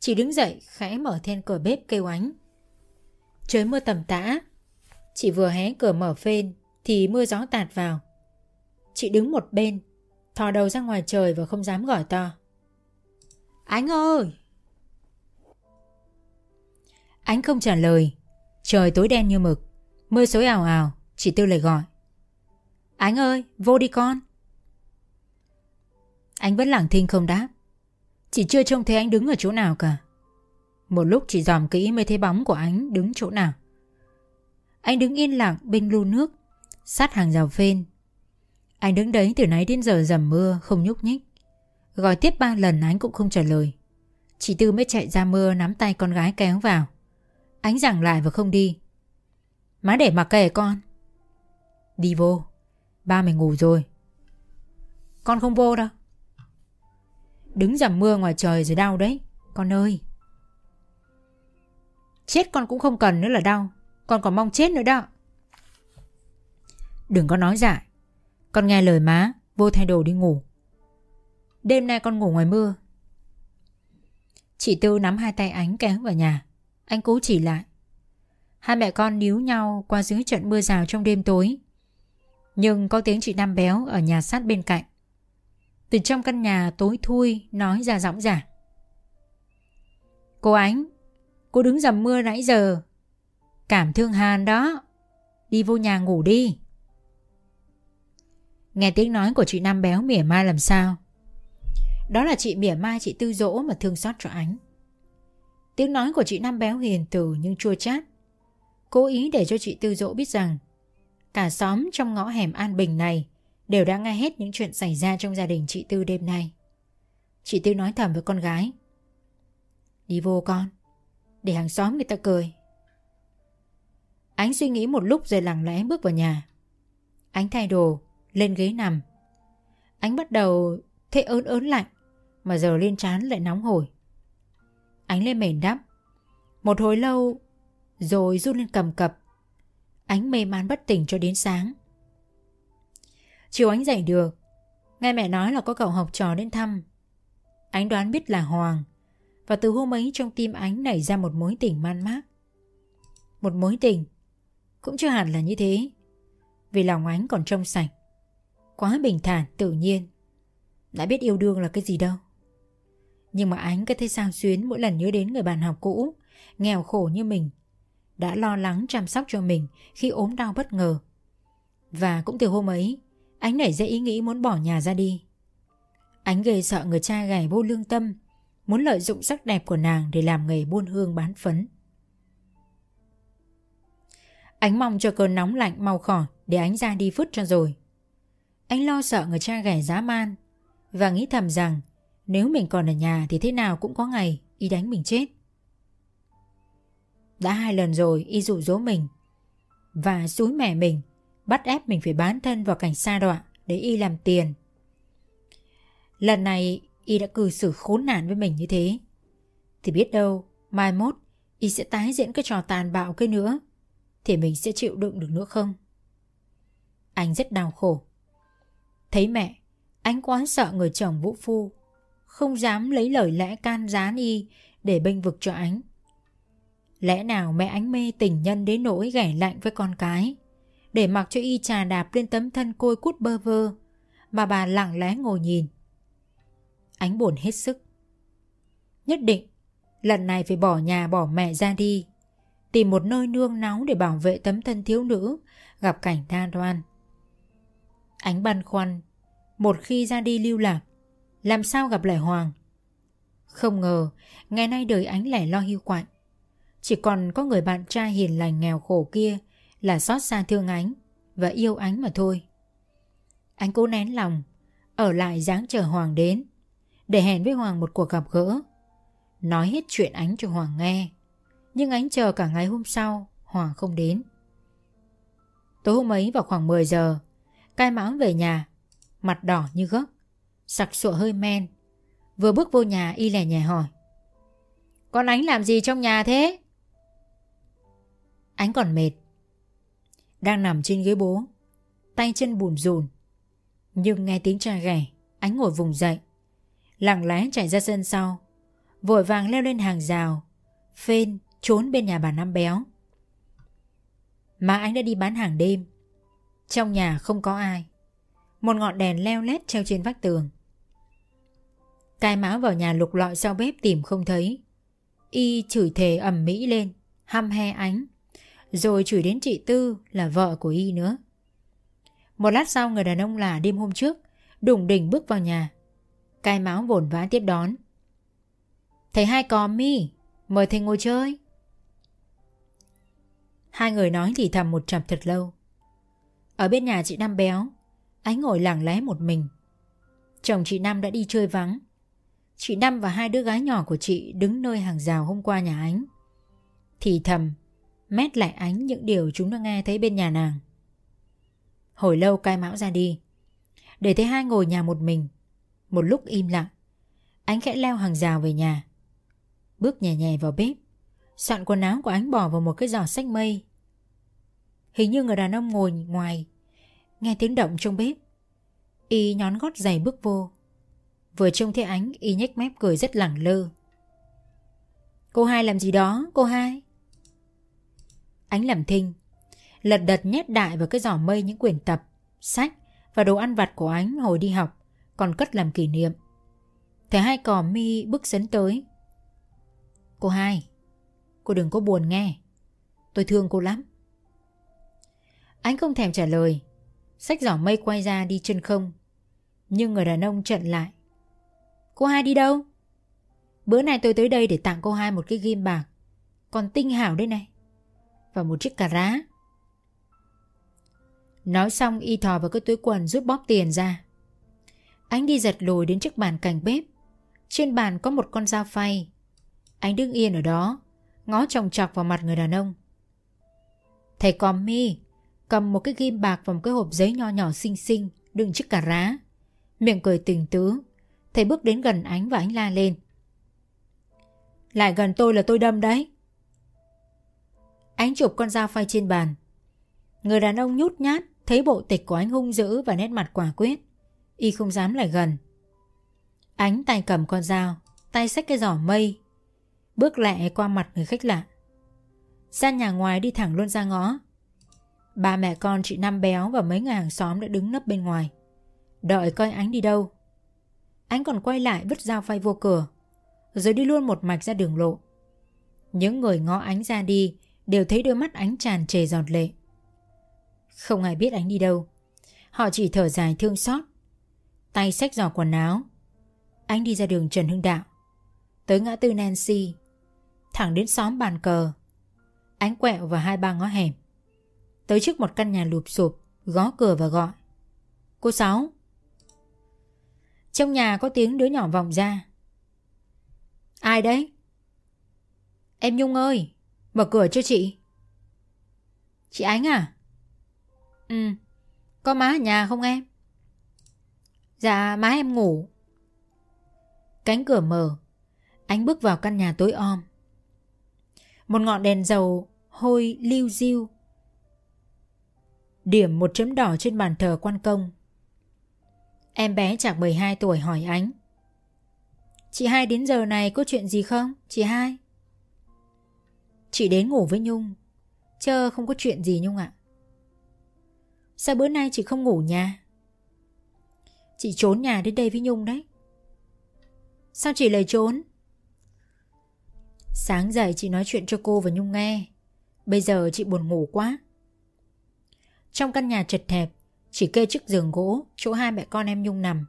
Chị đứng dậy khẽ mở then cửa bếp kêu ánh. Trời mưa tầm tã, Chị vừa hé cửa mở phên Thì mưa gió tạt vào. Chị đứng một bên, Thò đầu ra ngoài trời và không dám gọi to. Ánh ơi! Ánh không trả lời. Trời tối đen như mực. Mưa xối ảo ảo Chị Tư lại gọi. Ánh ơi, vô đi con. Anh vẫn lặng thinh không đáp. Chị chưa trông thấy anh đứng ở chỗ nào cả. Một lúc chỉ dòm kỹ mới thấy bóng của anh đứng chỗ nào. Anh đứng yên lặng bên lu nước, Sát hàng rào phên. Anh đứng đấy từ nãy đến giờ dầm mưa, Không nhúc nhích. Gọi tiếp ba lần anh cũng không trả lời. Chị Tư mới chạy ra mưa nắm tay con gái kéo vào. Ánh giảng lại và không đi. Má để mặc kệ con. Đi vô. Ba mày ngủ rồi. Con không vô đâu. Đứng dầm mưa ngoài trời rồi đau đấy. Con ơi. Chết con cũng không cần nữa là đau. Con còn mong chết nữa đó. Đừng có nói dại. Con nghe lời má, Vô thay đồ đi ngủ. Đêm nay con ngủ ngoài mưa. Chị Tư nắm hai tay ánh kéo vào nhà. Anh cố chỉ lại. Hai mẹ con níu nhau qua dưới trận mưa rào trong đêm tối. Nhưng có tiếng chị Nam Béo ở nhà sát bên cạnh. Từ trong căn nhà tối thui nói ra giọng giả. Cô Ánh, Cô đứng dầm mưa nãy giờ. Cảm thương Hàn đó. Đi vô nhà ngủ đi. Nghe tiếng nói của chị Nam Béo mỉa mai làm sao. Đó là chị mỉa mai, chị Tư Dỗ mà thương xót cho Ánh. Tiếng nói của chị Nam Béo hiền từ nhưng chua chát. Cố ý để cho chị Tư Dỗ biết rằng, Cả xóm trong ngõ hẻm An Bình này Đều đã nghe hết những chuyện xảy ra trong gia đình chị Tư đêm nay. Chị Tư nói thầm với con gái. Đi vô con, Để hàng xóm người ta cười. Ánh suy nghĩ một lúc rồi lặng lẽ bước vào nhà. Ánh thay đồ, Lên ghế nằm. Ánh bắt đầu thấy ớn ớn lạnh. Mà giờ lên trán lại nóng hổi. Ánh lên mền đắp Một hồi lâu, Rồi run lên cầm cập. Ánh mê man bất tỉnh cho đến sáng. Chiều ánh dậy được. Nghe mẹ nói là có cậu học trò đến thăm. Ánh đoán biết là Hoàng. Và từ hôm ấy trong tim ánh nảy ra một mối tình man mác. Một mối tình Cũng chưa hẳn là như thế. Vì lòng ánh còn trong sạch. Quá bình thản, tự nhiên. Đã biết yêu đương là cái gì đâu. Nhưng mà ánh cứ thấy sao xuyến mỗi lần nhớ đến người bạn học cũ Nghèo khổ như mình đã lo lắng chăm sóc cho mình khi ốm đau bất ngờ. Và cũng từ hôm ấy, anh nảy ra ý nghĩ muốn bỏ nhà ra đi. Anh ghê sợ người cha gầy vô lương tâm, muốn lợi dụng sắc đẹp của nàng để làm nghề buôn hương bán phấn. Anh mong cho cơn nóng lạnh mau khỏi để anh ra đi phứt cho rồi. Anh lo sợ người cha ghẻ giá man và nghĩ thầm rằng nếu mình còn ở nhà thì thế nào cũng có ngày y đánh mình chết. Đã hai lần rồi y dụ dỗ mình Và xúi mẹ mình, Bắt ép mình phải bán thân vào cảnh xa đọa Để y làm tiền. Lần này y đã cư xử khốn nạn với mình như thế. Thì biết đâu, Mai mốt y sẽ tái diễn cái trò tàn bạo cái nữa, Thì mình sẽ chịu đựng được nữa không? Anh rất đau khổ. Thấy mẹ, Anh quá sợ người chồng vũ phu không dám lấy lời lẽ can gián y Để bênh vực cho ánh. Lẽ nào mẹ ánh mê tình nhân đến nỗi ghẻ lạnh với con cái, Để mặc cho y trà đạp lên tấm thân côi cút bơ vơ, Mà bà lặng lẽ ngồi nhìn. Ánh buồn hết sức. Nhất định, Lần này phải bỏ nhà bỏ mẹ ra đi, Tìm một nơi nương náu để bảo vệ tấm thân thiếu nữ, Gặp cảnh tha đoan. Ánh băn khoăn, Một khi ra đi lưu lạc làm sao gặp lại Hoàng? Không ngờ, Ngày nay đời ánh lẻ lo hưu quạnh. Chỉ còn có người bạn trai hiền lành nghèo khổ kia Là xót xa thương ánh Và yêu ánh mà thôi. Anh cố nén lòng, Ở lại dáng chờ Hoàng đến, Để hẹn với Hoàng một cuộc gặp gỡ. Nói hết chuyện ánh cho Hoàng nghe, Nhưng ánh chờ cả ngày hôm sau, Hoàng không đến. Tối hôm ấy vào khoảng 10 giờ, Cai mão về nhà, Mặt đỏ như gấc. Sặc sụa hơi men. Vừa bước vô nhà, y lè nhẹ hỏi. Con ánh làm gì trong nhà thế? Ánh còn mệt. Đang nằm trên ghế bố, Tay chân bùn rùn. Nhưng nghe tiếng cha ghẻ, Ánh ngồi vùng dậy. Lặng lẽ chạy ra sân sau, Vội vàng leo lên hàng rào, Phên, trốn bên nhà bà Năm Béo. Mà anh đã đi bán hàng đêm. Trong nhà không có ai. Một ngọn đèn leo lét treo trên vách tường. Cai máu vào nhà lục lọi sau bếp tìm không thấy. Y chửi thề ẩm mỹ lên, Hăm he ánh. Rồi chửi đến chị Tư là vợ của Y nữa. Một lát sau người đàn ông là đêm hôm trước, Đùng đỉnh bước vào nhà. Cai máu vồn vã tiếp đón. Thầy hai có mi, Mời thầy ngồi chơi. Hai người nói thì thầm một chập thật lâu. Ở bên nhà chị Năm béo, Ánh ngồi lặng lẽ một mình. Chồng chị Năm đã đi chơi vắng. Chị Năm và hai đứa gái nhỏ của chị Đứng nơi hàng rào hôm qua nhà Ánh. Thì thầm, Mét lại Ánh những điều chúng đã nghe thấy bên nhà nàng. Hồi lâu cai mão ra đi, Để thấy hai ngồi nhà một mình. Một lúc im lặng, Ánh khẽ leo hàng rào về nhà. Bước nhẹ nhẹ vào bếp, Soạn quần áo của ánh bỏ vào một cái giỏ sách mây. Hình như người đàn ông ngồi ngoài, Nghe tiếng động trong bếp. Y nhón gót giày bước vô. Vừa trông thấy ánh, Y nhếch mép cười rất lẳng lơ. Cô hai làm gì đó, cô hai? Ánh làm thinh. Lật đật nhét đại vào cái giỏ mây những quyển tập, Sách Và đồ ăn vặt của ánh hồi đi học, Còn cất làm kỷ niệm. Thấy hai cò mi bước sấn tới. Cô hai, Cô đừng có buồn nghe. Tôi thương cô lắm. Ánh không thèm trả lời. Sách giỏ mây quay ra đi chân không. Nhưng người đàn ông trận lại. Cô hai đi đâu? Bữa nay tôi tới đây để tặng cô hai một cái ghim bạc. Còn tinh hảo đây này. Và một chiếc cà rá. Nói xong, y thò vào cái túi quần rút bóp tiền ra. Anh đi giật lùi đến trước bàn cạnh bếp. Trên bàn có một con dao phay. Anh đứng yên ở đó, Ngó tròng chọc vào mặt người đàn ông. Thầy còm mi Cầm một cái ghim bạc vào một cái hộp giấy nho nhỏ xinh xinh, Đựng chiếc cà rá. Miệng cười tình tứ. Thầy bước đến gần ánh và ánh la lên. Lại gần tôi là tôi đâm đấy. Ánh chụp con dao phay trên bàn. Người đàn ông nhút nhát Thấy bộ tịch của ánh hung dữ và nét mặt quả quyết. Y không dám lại gần. Ánh tay cầm con dao, Tay xách cái giỏ mây, Bước lẹ qua mặt người khách lạ. Ra nhà ngoài đi thẳng luôn ra ngõ. Ba mẹ con chị Năm Béo và mấy người hàng xóm đã đứng nấp bên ngoài. Đợi coi ánh đi đâu. Ánh còn quay lại vứt dao phay vô cửa Rồi đi luôn một mạch ra đường lộ Những người ngó ánh ra đi Đều thấy đôi mắt ánh tràn trề giọt lệ Không ai biết ánh đi đâu Họ chỉ thở dài thương xót Tay xách giỏ quần áo Anh đi ra đường Trần Hưng Đạo Tới ngã tư Nancy thẳng đến xóm bàn cờ. Ánh quẹo vào hai ba ngõ hẻm. Tới trước một căn nhà lụp sụp, gõ cửa và gọi. Cô Sáu. Trong nhà có tiếng đứa nhỏ vọng ra. Ai đấy? Em Nhung ơi, mở cửa cho chị. Chị Ánh à? Ừ, có má ở nhà không em? Dạ, má em ngủ. Cánh cửa mở, Ánh bước vào căn nhà tối om. Một ngọn đèn dầu hôi liu diêu Điểm một chấm đỏ trên bàn thờ quan công Em bé chạc 12 tuổi hỏi ánh. Chị hai đến giờ này có chuyện gì không? Chị hai? Chị đến ngủ với Nhung. Chơ không có chuyện gì Nhung ạ. Sao bữa nay chị không ngủ nhà? Chị trốn nhà đến đây với Nhung đấy. Sao chị lại trốn? Sáng dậy chị nói chuyện cho cô và Nhung nghe. Bây giờ chị buồn ngủ quá. Trong căn nhà chật hẹp chỉ kê chiếc giường gỗ, Chỗ hai mẹ con em Nhung nằm.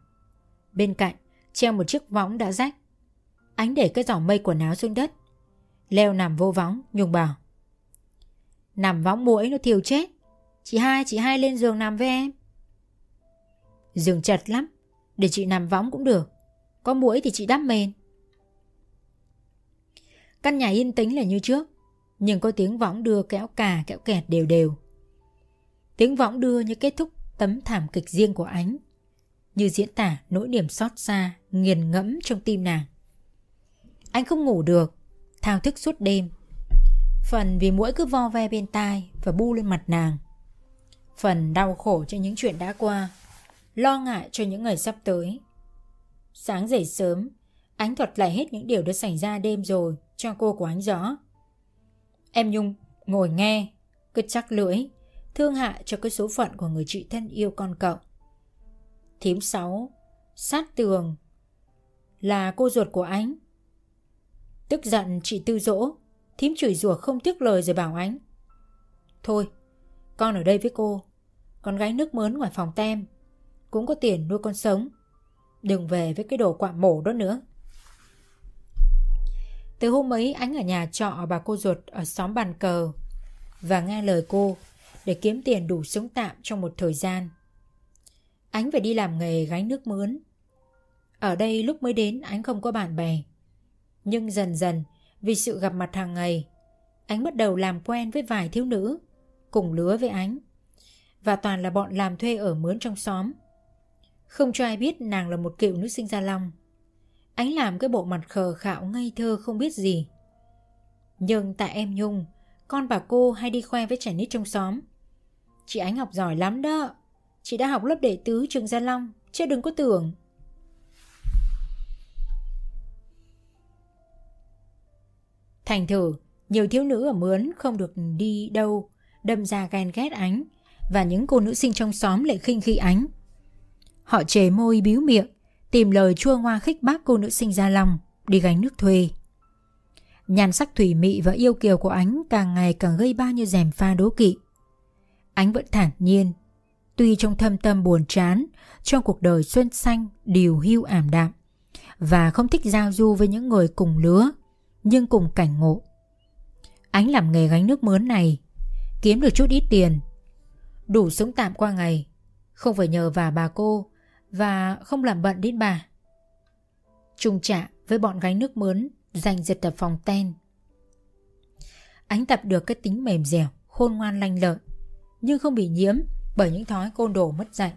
Bên cạnh, treo một chiếc võng đã rách. Ánh để cái giỏ mây quần áo xuống đất. Leo nằm vô võng, Nhung bảo. Nằm võng muỗi nó thiêu chết. Chị hai chị hai lên giường nằm với em. Giường chật lắm, Để chị nằm võng cũng được. Có muỗi thì chị đắp mền. Căn nhà yên tĩnh là như trước, Nhưng có tiếng võng đưa kéo cà kéo kẹt đều đều. Tiếng võng đưa như kết thúc tấm thảm kịch riêng của ánh. Như diễn tả nỗi niềm xót xa, Nghiền ngẫm trong tim nàng. Anh không ngủ được, Thao thức suốt đêm. Phần vì mũi cứ vo ve bên tai Và bu lên mặt nàng. Phần đau khổ cho những chuyện đã qua, Lo ngại cho những ngày sắp tới. Sáng dậy sớm, Ánh thuật lại hết những điều đã xảy ra đêm rồi Cho cô của anh rõ. Em Nhung ngồi nghe, Cứ chắc lưỡi. Thương hại cho cái số phận của người chị thân yêu con cậu. Thím sáu, Sát tường, Là cô ruột của anh Tức giận chị tư dỗ, Thím chửi rủa không tiếc lời rồi bảo anh Thôi, Con ở đây với cô, Con gái nước mớn ngoài phòng tem, Cũng có tiền nuôi con sống. Đừng về với cái đồ quạm mổ đó nữa. Từ hôm ấy anh ở nhà trọ bà cô ruột ở xóm bàn cờ Và nghe lời cô để kiếm tiền đủ sống tạm trong một thời gian. Ánh phải đi làm nghề gánh nước mướn. Ở đây lúc mới đến, Ánh không có bạn bè. Nhưng dần dần, vì sự gặp mặt hàng ngày, Ánh bắt đầu làm quen với vài thiếu nữ, Cùng lứa với ánh. Và toàn là bọn làm thuê ở mướn trong xóm. Không cho ai biết nàng là một cựu nữ sinh ra Long. Ánh làm cái bộ mặt khờ khạo ngây thơ không biết gì. Nhưng tại em Nhung, Con bà cô hay đi khoe với trẻ nít trong xóm. Chị Ánh học giỏi lắm đó Chị đã học lớp đệ tứ trường Gia Long Chứ đừng có tưởng Thành thử, nhiều thiếu nữ ở mướn không được đi đâu, đâm ra ghen ghét ánh, và những cô nữ sinh trong xóm lại khinh khi ánh. Họ chề môi biếu miệng, tìm lời chua ngoa khích bác cô nữ sinh Gia Long đi gánh nước thuê. Nhan sắc thủy mị và yêu kiều của ánh càng ngày càng gây bao nhiêu rèm pha đố kỵ. Ánh vẫn thản nhiên, tuy trong thâm tâm buồn chán, trong cuộc đời xuân xanh điều hưu ảm đạm, và không thích giao du với những người cùng lứa nhưng cùng cảnh ngộ. Ánh làm nghề gánh nước mướn này, kiếm được chút ít tiền, đủ sống tạm qua ngày, không phải nhờ vào bà cô và không làm bận đến bà. Trung trả với bọn gánh nước mướn dành giật tập phòng ten. Ánh tập được cái tính mềm dẻo, khôn ngoan lanh lợi, nhưng không bị nhiễm bởi những thói côn đồ mất dạy.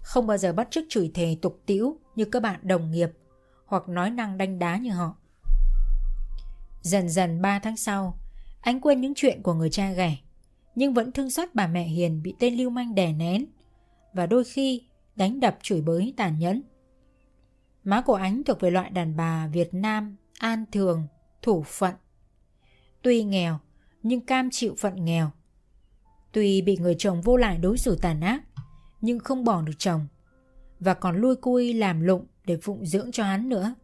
Không bao giờ bắt chước chửi thề tục tiễu như các bạn đồng nghiệp hoặc nói năng đanh đá như họ. Dần dần 3 tháng sau, anh quên những chuyện của người cha ghẻ, nhưng vẫn thương xót bà mẹ Hiền bị tên lưu manh đè nén và đôi khi đánh đập chửi bới tàn nhẫn. Má của ánh thuộc về loại đàn bà Việt Nam an thường, thủ phận. Tuy nghèo, nhưng cam chịu phận nghèo. Tuy bị người chồng vô lại đối xử tàn ác, nhưng không bỏ được chồng, và còn lui cui làm lụng để phụng dưỡng cho hắn nữa.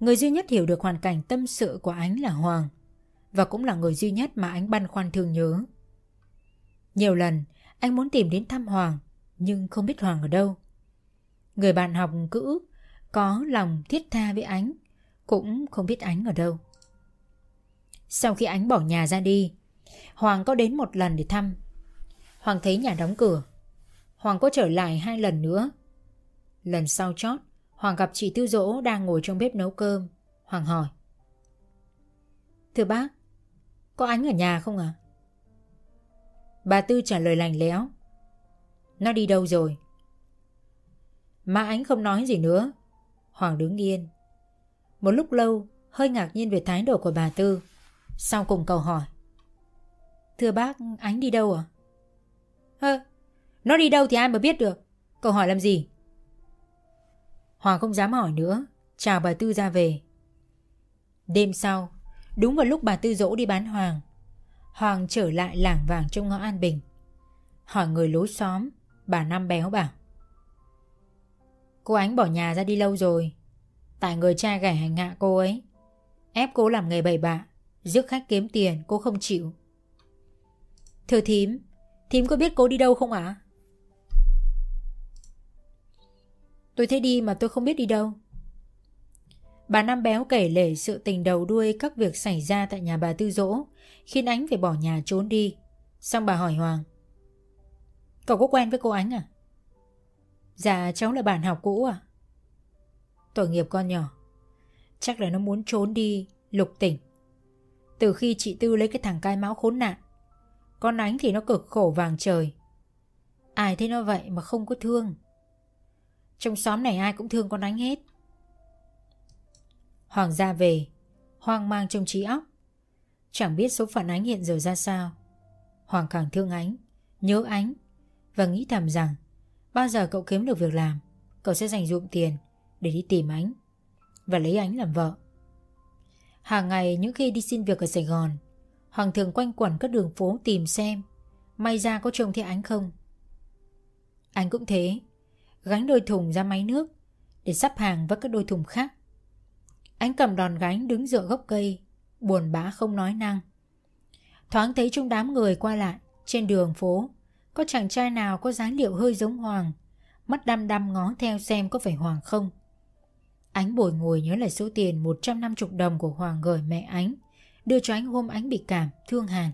Người duy nhất hiểu được hoàn cảnh tâm sự của ánh là Hoàng Và cũng là người duy nhất mà anh băn khoăn thương nhớ. Nhiều lần anh muốn tìm đến thăm Hoàng Nhưng không biết Hoàng ở đâu. Người bạn học cữ Có lòng thiết tha với ánh Cũng không biết ánh ở đâu. Sau khi ánh bỏ nhà ra đi Hoàng có đến một lần để thăm Hoàng thấy nhà đóng cửa Hoàng có trở lại hai lần nữa Lần sau chót Hoàng gặp chị Tư Dỗ đang ngồi trong bếp nấu cơm. Hoàng hỏi. Thưa bác, có ánh ở nhà không à? Bà Tư trả lời lành léo. Nó đi đâu rồi? Mà ánh không nói gì nữa. Hoàng đứng yên. Một lúc lâu, hơi ngạc nhiên về thái độ của bà Tư. Sau cùng cầu hỏi. Thưa bác, ánh đi đâu à? Hơ, nó đi đâu thì ai mà biết được. Cậu hỏi làm gì? Hoàng không dám hỏi nữa Chào bà Tư ra về Đêm sau Đúng vào lúc bà Tư Dỗ đi bán Hoàng Hoàng trở lại làng vàng trong ngõ An Bình Hỏi người lối xóm Bà Năm béo bảo Cô Ánh bỏ nhà ra đi lâu rồi Tại người cha gảy hành hạ cô ấy Ép cô làm nghề bậy bạ Rước khách kiếm tiền cô không chịu Thưa thím Thím có biết cô đi đâu không ạ? Tôi thấy đi mà tôi không biết đi đâu Bà Nam Béo kể lể sự tình đầu đuôi các việc xảy ra tại nhà bà Tư Dỗ khiến Ánh phải bỏ nhà trốn đi. Xong bà hỏi Hoàng. Cậu có quen với cô Ánh à? Dạ cháu là bạn học cũ à? Tội nghiệp con nhỏ. Chắc là nó muốn trốn đi, lục tỉnh. Từ khi chị Tư lấy cái thằng cai máu khốn nạn, con Ánh thì nó cực khổ vàng trời. Ai thấy nó vậy mà không có thương. Trong xóm này ai cũng thương con Ánh hết. Hoàng ra về, hoang mang trong trí óc. Chẳng biết số phận ánh hiện giờ ra sao. Hoàng càng thương ánh, nhớ ánh và nghĩ thầm rằng bao giờ cậu kiếm được việc làm, cậu sẽ dành dụm tiền để đi tìm ánh và lấy ánh làm vợ. Hàng ngày những khi đi xin việc ở Sài Gòn, Hoàng thường quanh quẩn các đường phố tìm xem may ra có trông thấy ánh không. Anh cũng thế, gánh đôi thùng ra máy nước để sắp hàng với các đôi thùng khác. Anh cầm đòn gánh đứng dựa gốc cây, buồn bã không nói năng. Thoáng thấy trong đám người qua lại, trên đường phố, có chàng trai nào có dáng điệu hơi giống Hoàng, mắt đăm đăm ngó theo xem có phải Hoàng không. Ánh bồi ngồi nhớ lại số tiền 150 đồng của Hoàng gửi mẹ ánh, đưa cho anh hôm ánh bị cảm, thương hàn.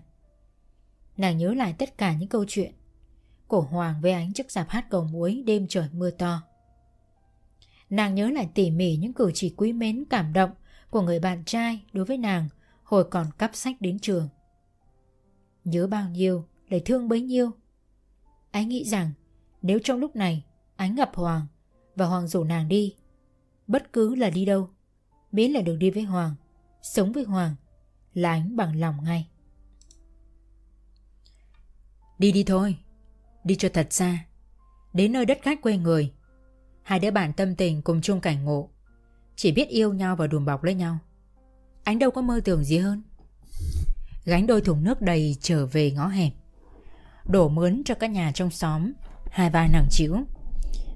Nàng nhớ lại tất cả những câu chuyện cổ Hoàng với ánh trước dạp hát cầu muối đêm trời mưa to. Nàng nhớ lại tỉ mỉ những cử chỉ quý mến cảm động của người bạn trai đối với nàng hồi còn cắp sách đến trường. Nhớ bao nhiêu, lại thương bấy nhiêu. Anh nghĩ rằng nếu trong lúc này ánh gặp Hoàng và Hoàng rủ nàng đi, bất cứ là đi đâu, miễn là được đi với Hoàng, sống với Hoàng, là anh bằng lòng ngay. Đi đi thôi, đi cho thật xa, đến nơi đất khách quê người, Hai đứa bạn tâm tình cùng chung cảnh ngộ. Chỉ biết yêu nhau và đùm bọc lấy nhau. Anh đâu có mơ tưởng gì hơn. Gánh đôi thùng nước đầy trở về ngõ hẹp. Đổ mướn cho các nhà trong xóm Hai vai nặng chịu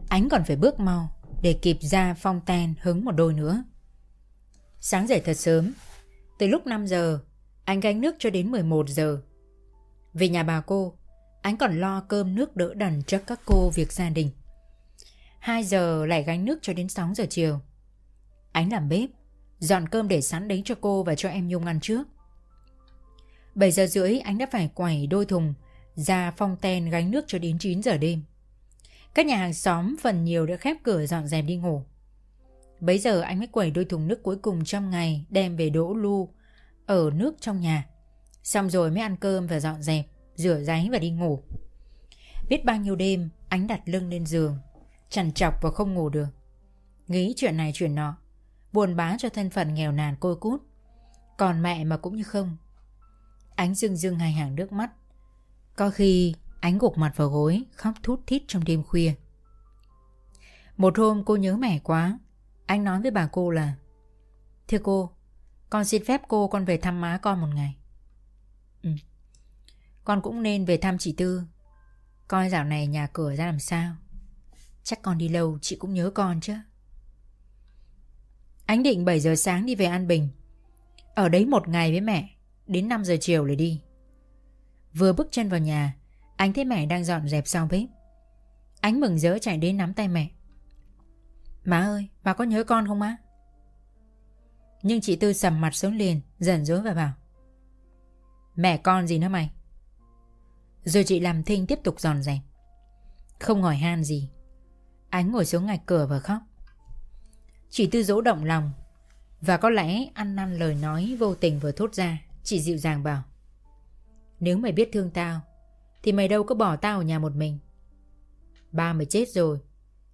Ánh còn phải bước mau Để kịp ra phong ten hứng một đôi nữa. Sáng dậy thật sớm từ lúc 5 giờ Anh gánh nước cho đến 11 giờ Về nhà bà cô Anh còn lo cơm nước đỡ đần cho các cô việc gia đình 2 giờ lại gánh nước cho đến 6 giờ chiều. anh làm bếp, dọn cơm để sẵn đấy cho cô và cho em Nhung ăn trước. 7 giờ rưỡi anh đã phải quẩy đôi thùng ra phong ten gánh nước cho đến 9 giờ đêm. Các nhà hàng xóm phần nhiều đã khép cửa dọn dẹp đi ngủ. Bấy giờ anh mới quẩy đôi thùng nước cuối cùng trong ngày đem về đỗ lu ở nước trong nhà. Xong rồi mới ăn cơm và dọn dẹp, rửa ráy và đi ngủ. Biết bao nhiêu đêm anh đặt lưng lên giường chằn chọc và không ngủ được. Nghĩ chuyện này chuyện nọ, buồn bá cho thân phận nghèo nàn cô cút. Còn mẹ mà cũng như không. Ánh dưng dưng hai hàng nước mắt. Có khi ánh gục mặt vào gối khóc thút thít trong đêm khuya. Một hôm cô nhớ mẹ quá, anh nói với bà cô là Thưa cô, con xin phép cô con về thăm má con một ngày. Ừ. Con cũng nên về thăm chị Tư. Coi dạo này nhà cửa ra làm sao? Chắc con đi lâu chị cũng nhớ con chứ. Ánh định 7 giờ sáng đi về An Bình. Ở đấy một ngày với mẹ Đến 5 giờ chiều lại đi. Vừa bước chân vào nhà Anh thấy mẹ đang dọn dẹp sau bếp. Ánh mừng rỡ chạy đến nắm tay mẹ. Má ơi, Bà có nhớ con không má? Nhưng chị Tư sầm mặt xuống liền Dần dối và bảo, Mẹ con gì nữa mày? Rồi chị làm thinh tiếp tục giòn dẹp. Không hỏi han gì. Ánh ngồi xuống ngạch cửa và khóc. Chị Tư dỗ động lòng Và có lẽ ăn năn lời nói vô tình vừa thốt ra, Chị dịu dàng bảo, Nếu mày biết thương tao, Thì mày đâu có bỏ tao ở nhà một mình. Ba mày chết rồi,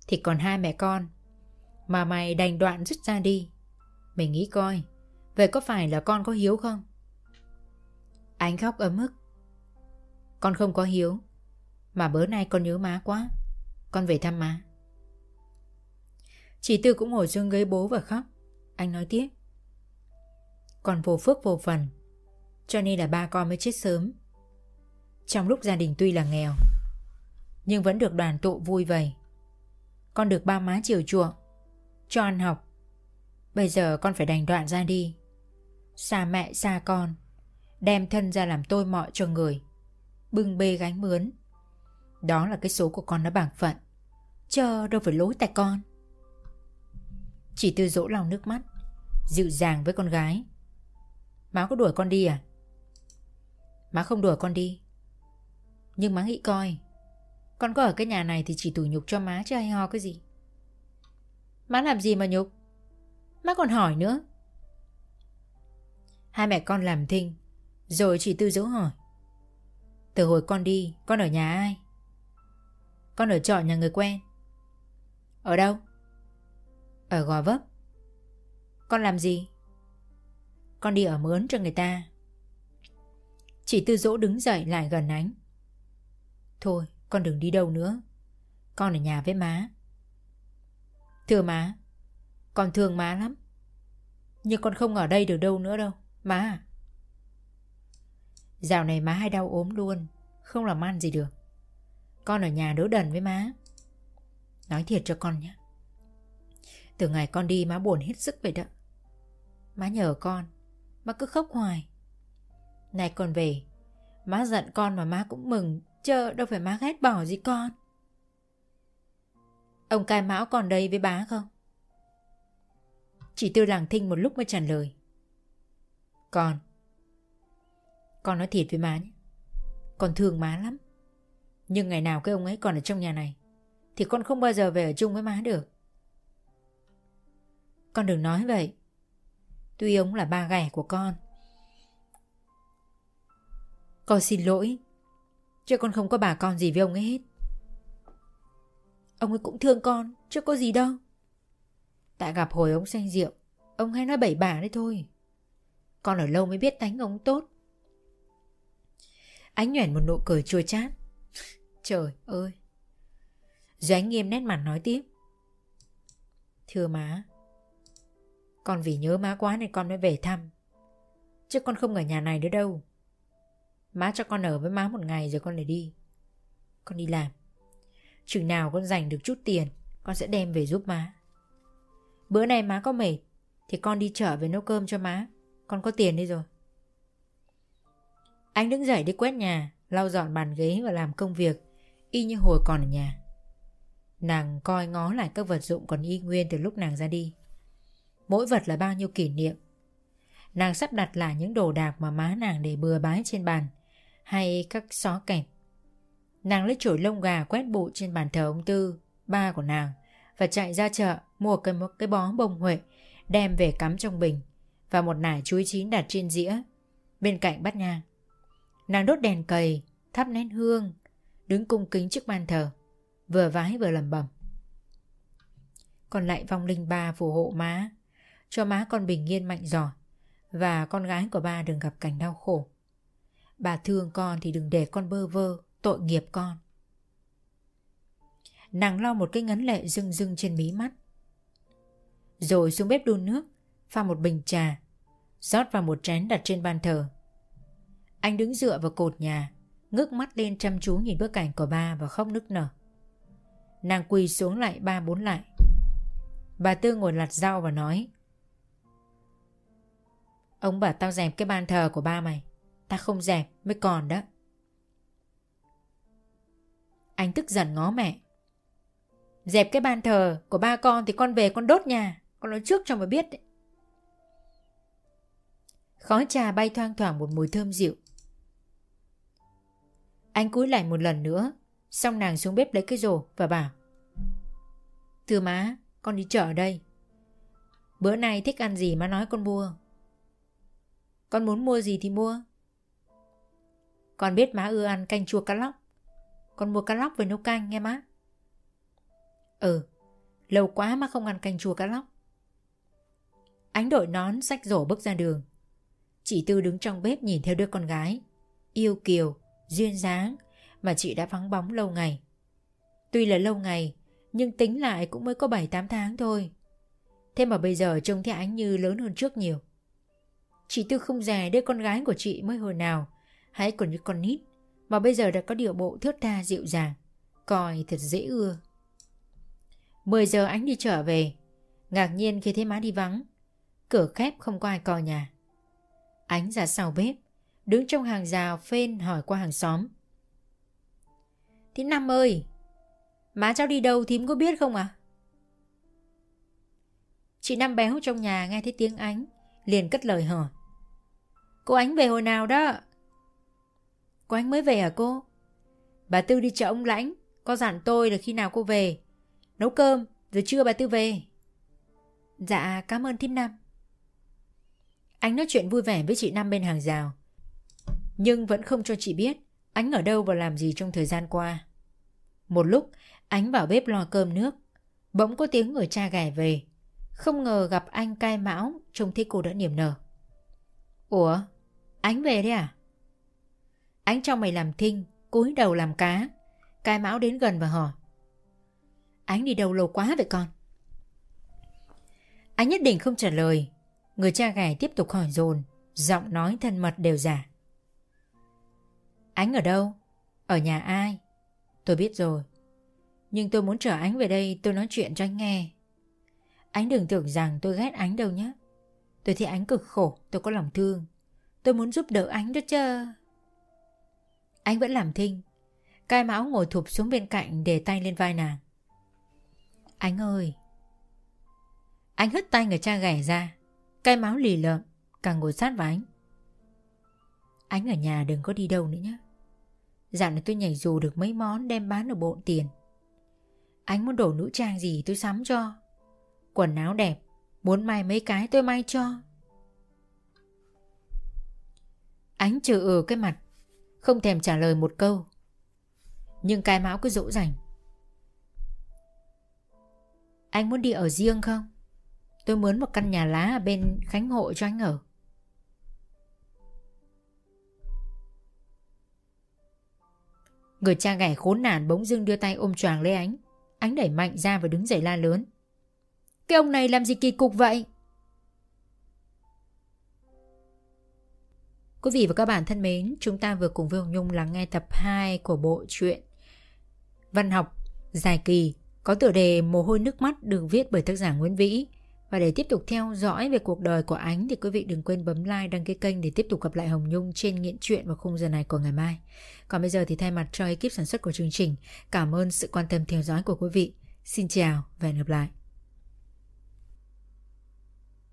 Thì còn hai mẹ con mà mày đành đoạn dứt ra đi. Mình nghĩ coi, Vậy có phải là con có hiếu không? Anh khóc ấm ức. Con không có hiếu, Mà bữa nay con nhớ má quá. Con về thăm má. Chị Tư cũng ngồi xuống ghế bố và khóc. Anh nói tiếp. Còn vô phước vô phần, Cho nên là ba con mới chết sớm. Trong lúc gia đình tuy là nghèo, Nhưng vẫn được đoàn tụ vui vầy. Con được ba má chiều chuộng. Cho ăn học. Bây giờ con phải đành đoạn ra đi. Xa mẹ, xa con. Đem thân ra làm tôi mọi cho người. Bưng bê gánh mướn. Đó là cái số của con nó bảng phận. Chờ đâu phải lỗi tại con. Chỉ tư dỗ lòng nước mắt, Dịu dàng với con gái. Má có đuổi con đi à? Má không đuổi con đi. Nhưng má nghĩ coi, Con có ở cái nhà này thì chỉ tủi nhục cho má chứ hay ho cái gì? Má làm gì mà nhục? Má còn hỏi nữa. Hai mẹ con làm thinh, Rồi chị Tư dỗ hỏi. Từ hồi con đi, Con ở nhà ai? Con ở trọ nhà người quen. Ở đâu? Ở Gò Vấp. Con làm gì? Con đi ở mướn cho người ta. Chị Tư dỗ đứng dậy lại gần ánh. Thôi, con đừng đi đâu nữa. Con ở nhà với má. Thưa má Con thương má lắm. Nhưng con không ở đây được đâu nữa đâu, Má à. Dạo này má hay đau ốm luôn, Không làm ăn gì được. Con ở nhà đỡ đần với má. Nói thiệt cho con nhé. Từ ngày con đi má buồn hết sức vậy đó. Má nhờ con, Má cứ khóc hoài. Này con về, Má giận con mà má cũng mừng Chờ đâu phải má ghét bỏ gì con. Ông cai mão còn đây với bá không? Chỉ tư làng thinh một lúc mới trả lời. Con Con nói thiệt với má nhé. Con thương má lắm. Nhưng ngày nào cái ông ấy còn ở trong nhà này, Thì con không bao giờ về ở chung với má được. Con đừng nói vậy. Tuy ông là ba ghẻ của con. Con xin lỗi. Chứ con không có bà con gì với ông ấy hết. Ông ấy cũng thương con Chứ có gì đâu. Tại gặp hồi ông say rượu, Ông hay nói bậy bạ đấy thôi. Con ở lâu mới biết tánh ông tốt. Ánh nhoẻn một nụ cười chua chát. Trời ơi. Rồi anh nghiêm nét mặt nói tiếp. Thưa má, Con vì nhớ má quá nên con mới về thăm. Chứ con không ở nhà này nữa đâu. Má cho con ở với má một ngày rồi con lại đi. Con đi làm. Chừng nào con dành được chút tiền, Con sẽ đem về giúp má. Bữa nay má có mệt, Thì con đi chợ về nấu cơm cho má. Con có tiền đi rồi. Anh đứng dậy đi quét nhà, Lau dọn bàn ghế và làm công việc, Y như hồi còn ở nhà. Nàng coi ngó lại các vật dụng còn y nguyên từ lúc nàng ra đi. Mỗi vật là bao nhiêu kỷ niệm. Nàng sắp đặt lại những đồ đạc mà má nàng để bừa bái trên bàn, Hay các xó kẹp Nàng lấy chổi lông gà quét bụi trên bàn thờ ông Tư, ba của nàng, và chạy ra chợ mua cái một cái bó bông huệ, đem về cắm trong bình, và một nải chuối chín đặt trên dĩa, bên cạnh bát nhang. Nàng đốt đèn cầy, thắp nén hương, đứng cung kính trước bàn thờ, vừa vái vừa lẩm bẩm. Còn lại vong linh ba phù hộ má, cho má con bình yên mạnh giỏi, và con gái của ba đừng gặp cảnh đau khổ. Bà thương con thì đừng để con bơ vơ, tội nghiệp con. Nàng lo một cái ngấn lệ rưng rưng trên mí mắt. Rồi xuống bếp đun nước, pha một bình trà, rót vào một chén đặt trên bàn thờ. Anh đứng dựa vào cột nhà, ngước mắt lên chăm chú nhìn bức cảnh của ba và khóc nức nở. Nàng quỳ xuống lại ba bốn lại. Bà Tư ngồi lặt rau và nói Ông bảo tao dẹp cái bàn thờ của ba mày Ta không dẹp mới còn đó anh tức giận ngó mẹ. Dẹp cái bàn thờ của ba con thì con về con đốt nhà. Con nói trước cho mà biết đấy. Khói trà bay thoang thoảng một mùi thơm dịu. Anh cúi lại một lần nữa, xong nàng xuống bếp lấy cái rổ và bảo. Thưa má, con đi chợ đây. Bữa nay thích ăn gì má nói con mua. Con muốn mua gì thì mua. Con biết má ưa ăn canh chua cá lóc. Con mua cá lóc về nấu canh nghe má. Ừ Lâu quá mà không ăn canh chua cá lóc. Ánh đội nón sách rổ bước ra đường. Chị Tư đứng trong bếp nhìn theo đứa con gái. Yêu kiều, Duyên dáng Mà chị đã vắng bóng lâu ngày. Tuy là lâu ngày, Nhưng tính lại cũng mới có 7-8 tháng thôi. Thế mà bây giờ trông thấy ánh như lớn hơn trước nhiều. Chị Tư không dè đứa con gái của chị mới hồi nào. Hãy còn như con nít. Mà bây giờ đã có điều bộ thước tha dịu dàng. Coi thật dễ ưa. 10 giờ anh đi trở về. Ngạc nhiên khi thấy má đi vắng. Cửa khép không có ai coi nhà. Ánh ra sau bếp, Đứng trong hàng rào phên hỏi qua hàng xóm. Thím Năm ơi, Má cháu đi đâu thím có biết không à Chị Năm béo trong nhà nghe thấy tiếng ánh, Liền cất lời hỏi. Cô Ánh về hồi nào đó? Cô Ánh mới về hả cô? Bà Tư đi chợ ông Lãnh, Có dặn tôi là khi nào cô về. Nấu cơm rồi trưa bà Tư về. Dạ cảm ơn thím Năm Anh nói chuyện vui vẻ với chị Năm bên hàng rào. Nhưng vẫn không cho chị biết Ánh ở đâu và làm gì trong thời gian qua. Một lúc, Ánh vào bếp lo cơm nước. Bỗng có tiếng người cha gẻ về. Không ngờ gặp anh cai mão, Trông thấy cô đã niềm nở. Ủa, Ánh về đấy à? Ánh cho mày làm thinh, cúi đầu làm cá. Cai mão đến gần và hỏi. Ánh đi đâu lâu quá vậy con? Ánh nhất định không trả lời. Người cha ghẻ tiếp tục hỏi dồn, Giọng nói thân mật đều giả. Ánh ở đâu? Ở nhà ai? Tôi biết rồi. Nhưng tôi muốn chở ánh về đây, tôi nói chuyện cho anh nghe. Ánh đừng tưởng rằng tôi ghét ánh đâu nhé. Tôi thấy ánh cực khổ, Tôi có lòng thương. Tôi muốn giúp đỡ ánh đó chứ anh vẫn làm thinh. Cai mão ngồi thụp xuống bên cạnh Để tay lên vai nàng. Anh ơi! Anh hất tay người cha ghẻ ra. Cai máu lì lợm Càng ngồi sát vào anh. Anh ở nhà đừng có đi đâu nữa nhé. Dạo này tôi nhảy dù được mấy món Đem bán được bộn tiền. Anh muốn đổ nữ trang gì tôi sắm cho. Quần áo đẹp, Muốn may mấy cái tôi may cho. Ánh trừ ừ cái mặt không thèm trả lời một câu Nhưng cái máu cứ dỗ dành anh muốn đi ở riêng không? Tôi mướn một căn nhà lá ở bên Khánh Hội cho anh ở. Người cha ghẻ khốn nạn bỗng dưng đưa tay ôm choàng lấy ánh. Ánh đẩy mạnh ra và đứng dậy la lớn. Cái ông này làm gì kỳ cục vậy? Quý vị và các bạn thân mến, chúng ta vừa cùng với Hồng Nhung lắng nghe tập 2 của bộ truyện Văn học dài kỳ có tựa đề Mồ hôi nước mắt được viết bởi tác giả Nguyễn Vĩ. Và để tiếp tục theo dõi về cuộc đời của Ánh thì quý vị đừng quên bấm like, đăng ký kênh để tiếp tục gặp lại Hồng Nhung trên Nghiện Chuyện vào khung giờ này của ngày mai. Còn bây giờ thì thay mặt cho ekip sản xuất của chương trình, cảm ơn sự quan tâm theo dõi của quý vị. Xin chào và hẹn gặp lại.